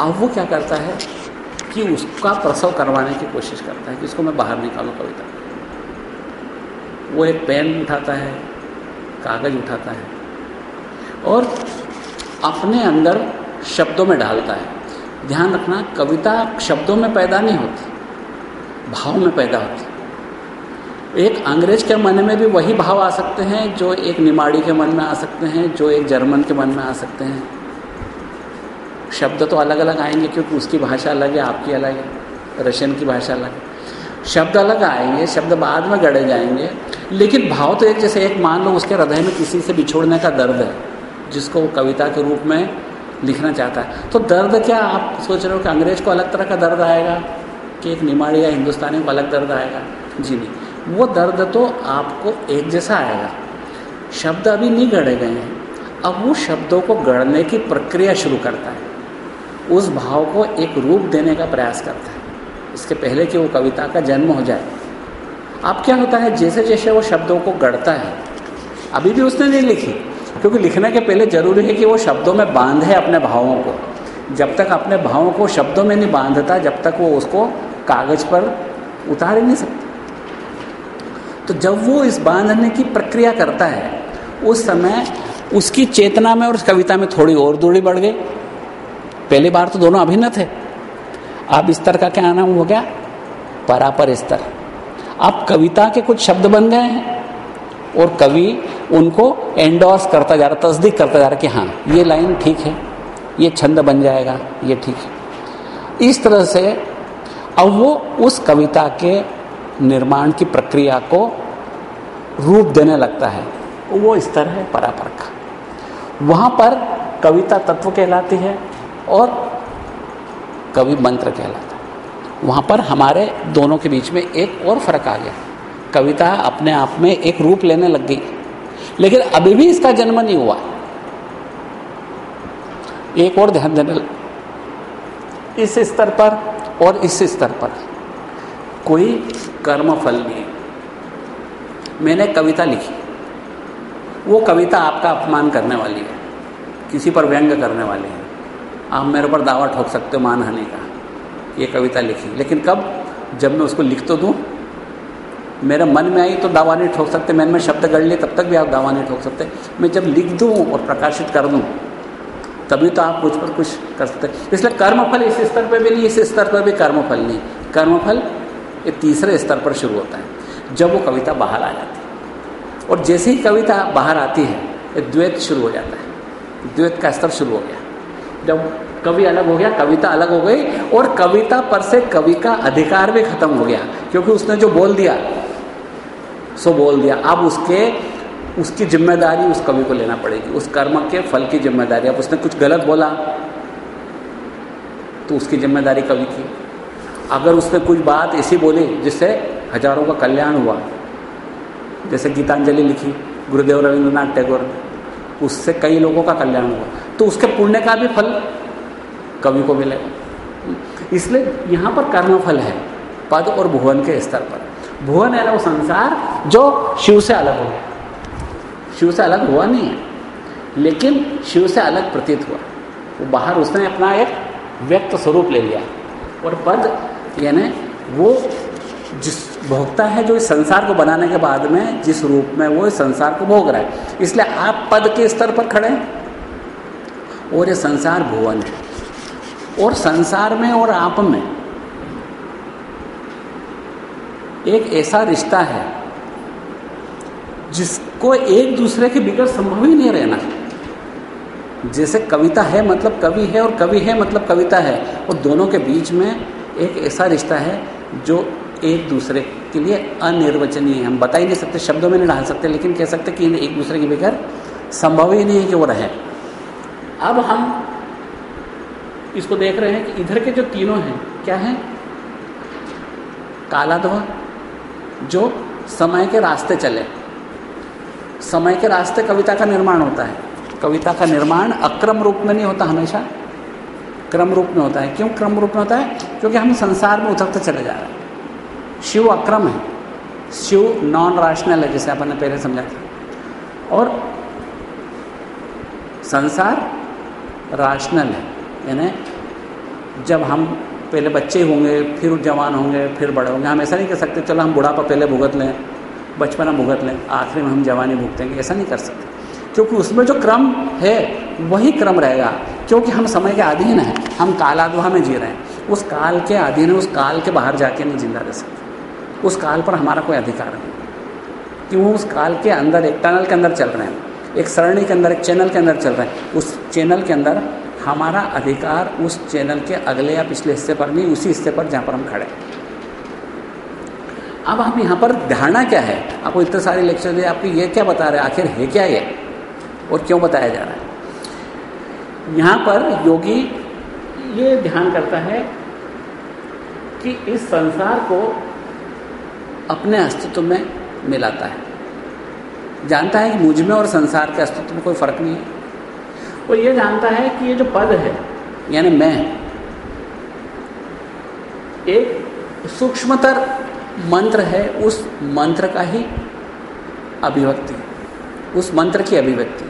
A: अब वो क्या करता है कि उसका प्रसव करवाने की कोशिश करता है कि इसको मैं बाहर निकालूँ कविता। वो एक पेन उठाता है, कागज़ उठाता है और अपने अंदर शब्दों में डालता है। ध्यान रखना, कविता शब्दों में पैदा नहीं होती, भाव में पैदा होती। एक अंग्रेज़ के मन में भी वही भाव आ सकते हैं, जो एक निमाड़ी के मन में आ सकते हैं, जो एक जर्मन के मन में आ सकते हैं। शब्द तो अलग अलग आएँगे, क्योंकि उसकी भाषा अलग है, आपकी अलग है, रशियन की भाषा अलग है। शब्द अलग आएँगे, शब्द बाद में गढ़े जाएँगे लेकिन भाव तो एक जैसे एक मान लो उसके हृदय में किसी से बिछोड़ने का दर्द है, जिसको वो कविता के रूप में लिखना चाहता है। तो दर्द क्या आप सोच रहे हो कि अंग्रेज़ को अलग तरह का दर्द आएगा, कि एक निमाड़ी या हिंदुस्तानी को अलग दर्द आएगा? जी नहीं। वो दर्द तो आपको एक जैसा आएगा। शब्द अभी नहीं गढ़े गए हैं। अब वो शब्दों को गढ़ने की प्रक्रिया शुरू करता है। उस भाव को एक रूप देने का प्रयास करता है। इसके पहले कि वो कविता का जन्म हो जाए। अब क्या होता है, जैसे जैसे वो शब्दों को गढ़ता है, अभी भी उसने नहीं लिखी, क्योंकि लिखने के पहले ज़रूरी है कि वो शब्दों में बांधे अपने भावों को। जब तक अपने भावों को शब्दों में नहीं बांधता, जब तक वो उसको कागज़ पर उतार ही नहीं सकता। तो जब वो इस बांधने की प्रक्रिया करता है, उस समय उसकी चेतना में और उस कविता में थोड़ी और दूरी बढ़ गई। पहली बार तो दोनों अभिन्न थे। अब स्तर का क्या नाम हो गया? परापर स्तर। अब कविता के कुछ शब्द बन गए हैं। और कवि उनको एंडोर्स करता जा रहा, तस्दीक करता जा रहा कि हाँ ये लाइन ठीक है, ये छंद बन जाएगा, ये ठीक है। इस तरह से अब वो उस कविता के निर्माण की प्रक्रिया को रूप देने लगता है। वो स्तर है परापर का वहाँ पर कविता तत्व कहलाती है और कवि मंत्र कहलाता है। वहाँ पर हमारे दोनों के बीच में एक और फ़र्क आ गया। कविता अपने आप में एक रूप लेने लग गई। लेकिन अभी भी इसका जन्म नहीं हुआ। एक और ध्यान देने इस स्तर पर और इस स्तर पर कोई कर्म फल नहीं मैंने कविता लिखी। वो कविता आपका अपमान करने वाली है। किसी पर व्यंग करने वाली है। आप मेरे पर दावा ठोक सकते हो मानहानि का। ये कविता लिखी। लेकिन कब? जब मैं उसको लिख तो दूँ? मेरे मन में आई तो दावा नहीं ठोक सकते। मैंने में शब्द गढ़ लिए, तब तक भी आप दावा नहीं ठोक सकते। मैं जब लिख दूँ और प्रकाशित कर दूँ, तभी तो आप कुछ पर कुछ कर सकते। इसलिए कर्मफल इस स्तर पर भी नहीं, इस स्तर पर भी कर्मफल नहीं। कर्मफल ये तीसरे स्तर पर शुरू होता है, जब वो कविता बाहर आ जाती है। और जैसे ही कविता बाहर आती है, ये द्वैत शुरू हो जाता है। द्वैत का स्तर शुरू हो गया। जब कवि अलग हो गया, कविता अलग हो गई और कविता पर से कवि का अधिकार भी खत्म हो गया। क्योंकि उसने जो बोल दिया, सो बोल दिया। अब उसके, उसकी ज़िम्मेदारी उस कवि को लेना पड़ेगी। उस कर्म के फल की ज़िम्मेदारी। अब उसने कुछ गलत बोला तो उसकी ज़िम्मेदारी कवि की। अगर उसने कुछ बात ऐसी बोली जिससे हज़ारों का कल्याण हुआ, जैसे गीतांजलि लिखी गुरुदेव रविंद्रनाथ टैगोर उससे कई लोगों का कल्याण हुआ। तो उसके पुण्य का भी फल कवि को मिलेगा इसलिए यहाँ पर कर्मफल है, पद और भुवन के स्तर पर। भुवन है ना वो संसार जो शिव से अलग हो गया शिव से अलग हुआ नहीं है, लेकिन शिव से अलग प्रतीत हुआ। वो बाहर उसने अपना एक व्यक्त स्वरूप ले लिया। और पद, यानी वो जिस भोगता है जो इस संसार को बनाने के बाद में, जिस रूप में वो इस संसार को भोग रहा है। इसलिए आप पद के स्तर पर खड़े हैं और ये संसार भुवन है। और संसार में और आप में एक ऐसा रिश्ता है जिसको एक दूसरे के बिगड़ संभव ही नहीं रहना। जैसे कविता है मतलब कवि है और कवि है मतलब कविता है, और दोनों के बीच में एक ऐसा रिश्ता है जो एक दूसरे के लिए अनिर्वचनीय है। हम बता ही नहीं सकते, शब्दों में नहीं डाल सकते, लेकिन कह सकते कि एक दूसरे के बगैर संभव ही नहीं है कि वो रहे। अब हम इसको देख रहे हैं कि इधर के जो तीनों हैं, क्या हैं? कालाध्वा जो समय के रास्ते चले। समय के रास्ते कविता का निर्माण होता है। कविता का निर्माण अक्रम रूप में नहीं होता हमेशा। क्रम रूप में होता है। क्यों क्रम रूप में होता है? क्योंकि हम संसार में उतरते चले जा रहे हैं। शिव अक्रम है। शिव नॉन राशनल है, जैसे अपन ने पहले समझा था। और संसार राशनल है। यानी जब हम पहले बच्चे होंगे, फिर जवान होंगे, फिर बड़े होंगे, हम ऐसा नहीं कर सकते, चलो हम बुढ़ापा पहले भुगत लें, बचपना भुगत लें, आखिरी में हम जवानी भुगतेंगे, ऐसा नहीं कर सकते। क्योंकि उसमें जो क्रम है, वही क्रम रहेगा, क्योंकि हम समय के अधीन हैं, हम कालाद्वा में जी रहे हैं, उस काल के अधीन है, उस काल के बाहर जाके नहीं ज़िंदा रह सकते। उस काल पर हमारा कोई अधिकार नहीं। क्यों? उस काल के अंदर एक टनल के अंदर चल रहे हैं, एक सरणी के अंदर, एक चैनल के अंदर चल रहे हैं, उस चैनल के अंदर हमारा अधिकार उस चैनल के अगले या पिछले हिस्से पर नहीं, उसी हिस्से पर जहाँ पर हम खड़े अब हम यहाँ पर धारणा क्या है? आपको इतने सारे लेक्चर दिए, आपको ये क्या बता रहे हैं? आखिर है क्या ये? और क्यों बताया जा रहा है? यहाँ पर योगी ये ध्यान करता है कि इस संसार को अपने अस्तित्व में मिलाता है। जानता है कि मुझमें और संसार के अस्तित्व में कोई फ़र्क नहीं है। वो ये जानता है कि ये जो पद है, यानी मैं, एक सूक्ष्मतर मंत्र है, उस मंत्र का ही अभिव्यक्ति, उस मंत्र की अभिव्यक्ति।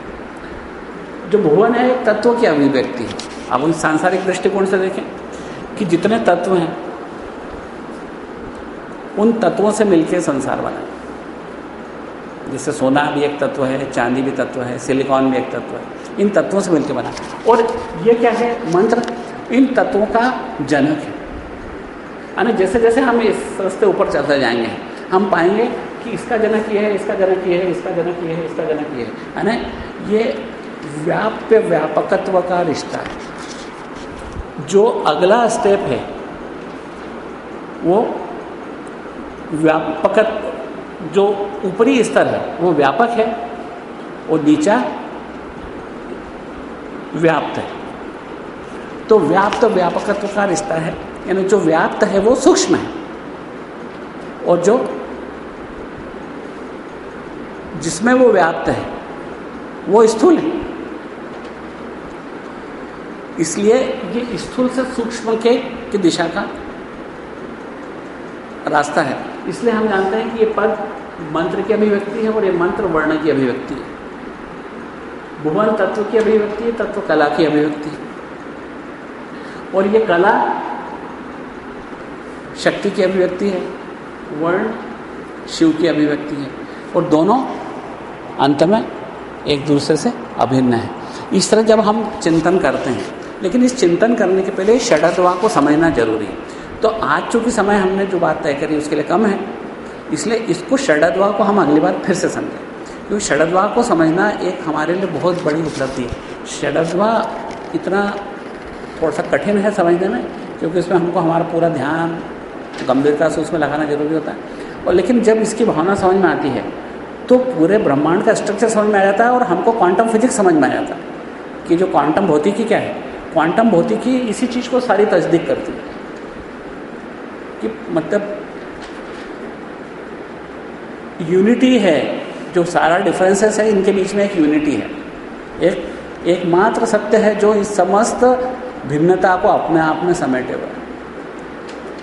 A: जो भुवन है तत्व की अभिव्यक्ति। है अब उन सांसारिक दृष्टिकोण से देखें कि जितने तत्व हैं, उन तत्वों से मिलकर संसार बना जैसे सोना भी एक तत्व है, चांदी भी तत्व है, सिलिकॉन भी एक तत्व है। इन तत्वों से मिलकर बना। और ये क्या है? मंत्र। इन तत्वों का जनक है। यानी जैसे जैसे हम इस रस्ते ऊपर चलते जाएँगे, हम पाएँगे कि इसका जनक ये है, इसका जनक ये है, इसका जनक ये है, इसका जनक ये है। है ना ये व्याप्य व्यापकत्व का रिश्ता है। जो अगला स्टेप है, वो व्यापकत्व, जो ऊपरी स्तर है, वो व्यापक है, और नीचा व्याप्त है। तो व्याप्त व्यापकत्व का रिश्ता है। यानी जो व्याप्त है, वो सूक्ष्म है। और जो जिसमें वो व्याप्त है, वो स्थूल है। इसलिए ये स्थूल से सूक्ष्म के, की दिशा का रास्ता है। इसलिए हम जानते हैं कि ये पद मंत्र की अभिव्यक्ति है और ये मंत्र वर्ण की अभिव्यक्ति है। भुवन तत्व की अभिव्यक्ति है तत्व कला की अभिव्यक्ति। और ये कला शक्ति की अभिव्यक्ति है, वर्ण शिव की अभिव्यक्ति है। और दोनों अंत में एक दूसरे से अभिन्न है। इस तरह जब हम चिंतन करते हैं, लेकिन इस चिंतन करने के पहले षडत्वा को समझना ज़रूरी है। तो आज चूँकि समय हमने जो बात तय करी, उसके लिए कम है, इसलिए इसको षडद्वा को हम अगली बार फिर से समझें। क्योंकि षडद्वा को समझना एक हमारे लिए बहुत बड़ी उपलब्धि है। षडद्वा इतना थोड़ा सा कठिन है समझने में, क्योंकि इसमें हमको हमारा पूरा ध्यान, गंभीरता से उसमें लगाना ज़रूरी होता है। और लेकिन जब इसकी भावना समझ में आती है तो पूरे ब्रह्मांड का स्ट्रक्चर समझ में आ जाता है और हमको क्वांटम फिजिक्स समझ में आ जाता है कि जो क्वांटम भौतिकी क्या है। क्वांटम भौतिकी इसी चीज़ को सारी तस्दीक करती है। कि मतलब यूनिटी है जो सारा डिफरेंसेस है, इनके बीच में एक यूनिटी है। एक एकमात्र सत्य है जो इस समस्त भिन्नता को अपने आप में समेटे हुए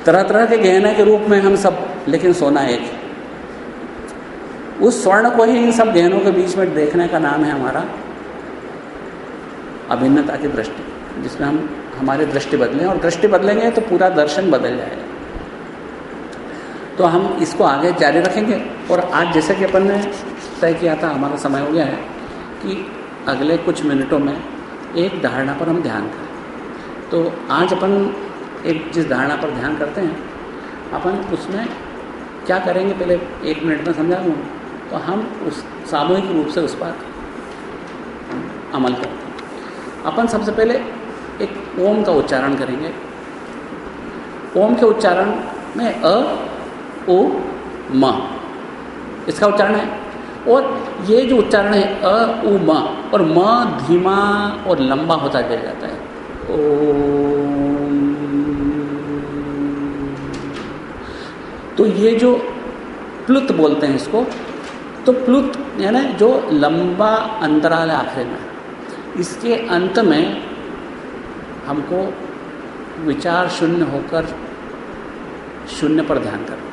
A: तरह तरह के गहने के रूप में हम सब, लेकिन सोना एक है। उस स्वर्ण को ही इन सब गहनों के बीच में देखने का नाम है हमारा अभिन्नता की दृष्टि, जिसमें हम, हमारी दृष्टि बदलें और दृष्टि बदलेंगे तो पूरा दर्शन बदल जाएगा। तो हम इसको आगे जारी रखेंगे और आज जैसे कि अपन ने तय किया था, हमारा समय हो गया है, कि अगले कुछ मिनटों में एक धारणा पर हम ध्यान करें। तो आज अपन एक जिस धारणा पर ध्यान करते हैं, अपन उसमें क्या करेंगे पहले एक मिनट में समझा दूँ तो हम उस सामूहिक रूप से उस पर अमल करते हैं अपन सबसे पहले एक ओम का उच्चारण करेंगे। ओम के उच्चारण में अ ओ म, इसका उच्चारण है और ये जो उच्चारण है, अ, उ, म, और म धीमा और लंबा होता चला जाता है। ओ तो ये जो प्लुत बोलते हैं इसको तो प्लुत यानी जो लंबा अंतराल है आखिर में। इसके अंत में हमको विचार शून्य होकर शून्य पर ध्यान करना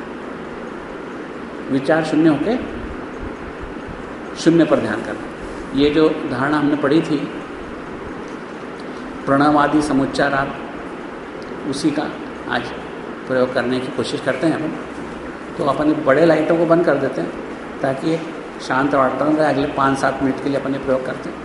A: विचार शून्य होकर शून्य पर ध्यान करना। ये जो धारणा हमने पढ़ी थी प्रणवादि समुच्चार उसी का आज प्रयोग करने की कोशिश करते हैं हम। तो अपन बड़े लाइटों को बंद कर देते हैं, ताकि शांत वातावरण अगले पाँच सात मिनट के लिए अपन ये प्रयोग करते हैं।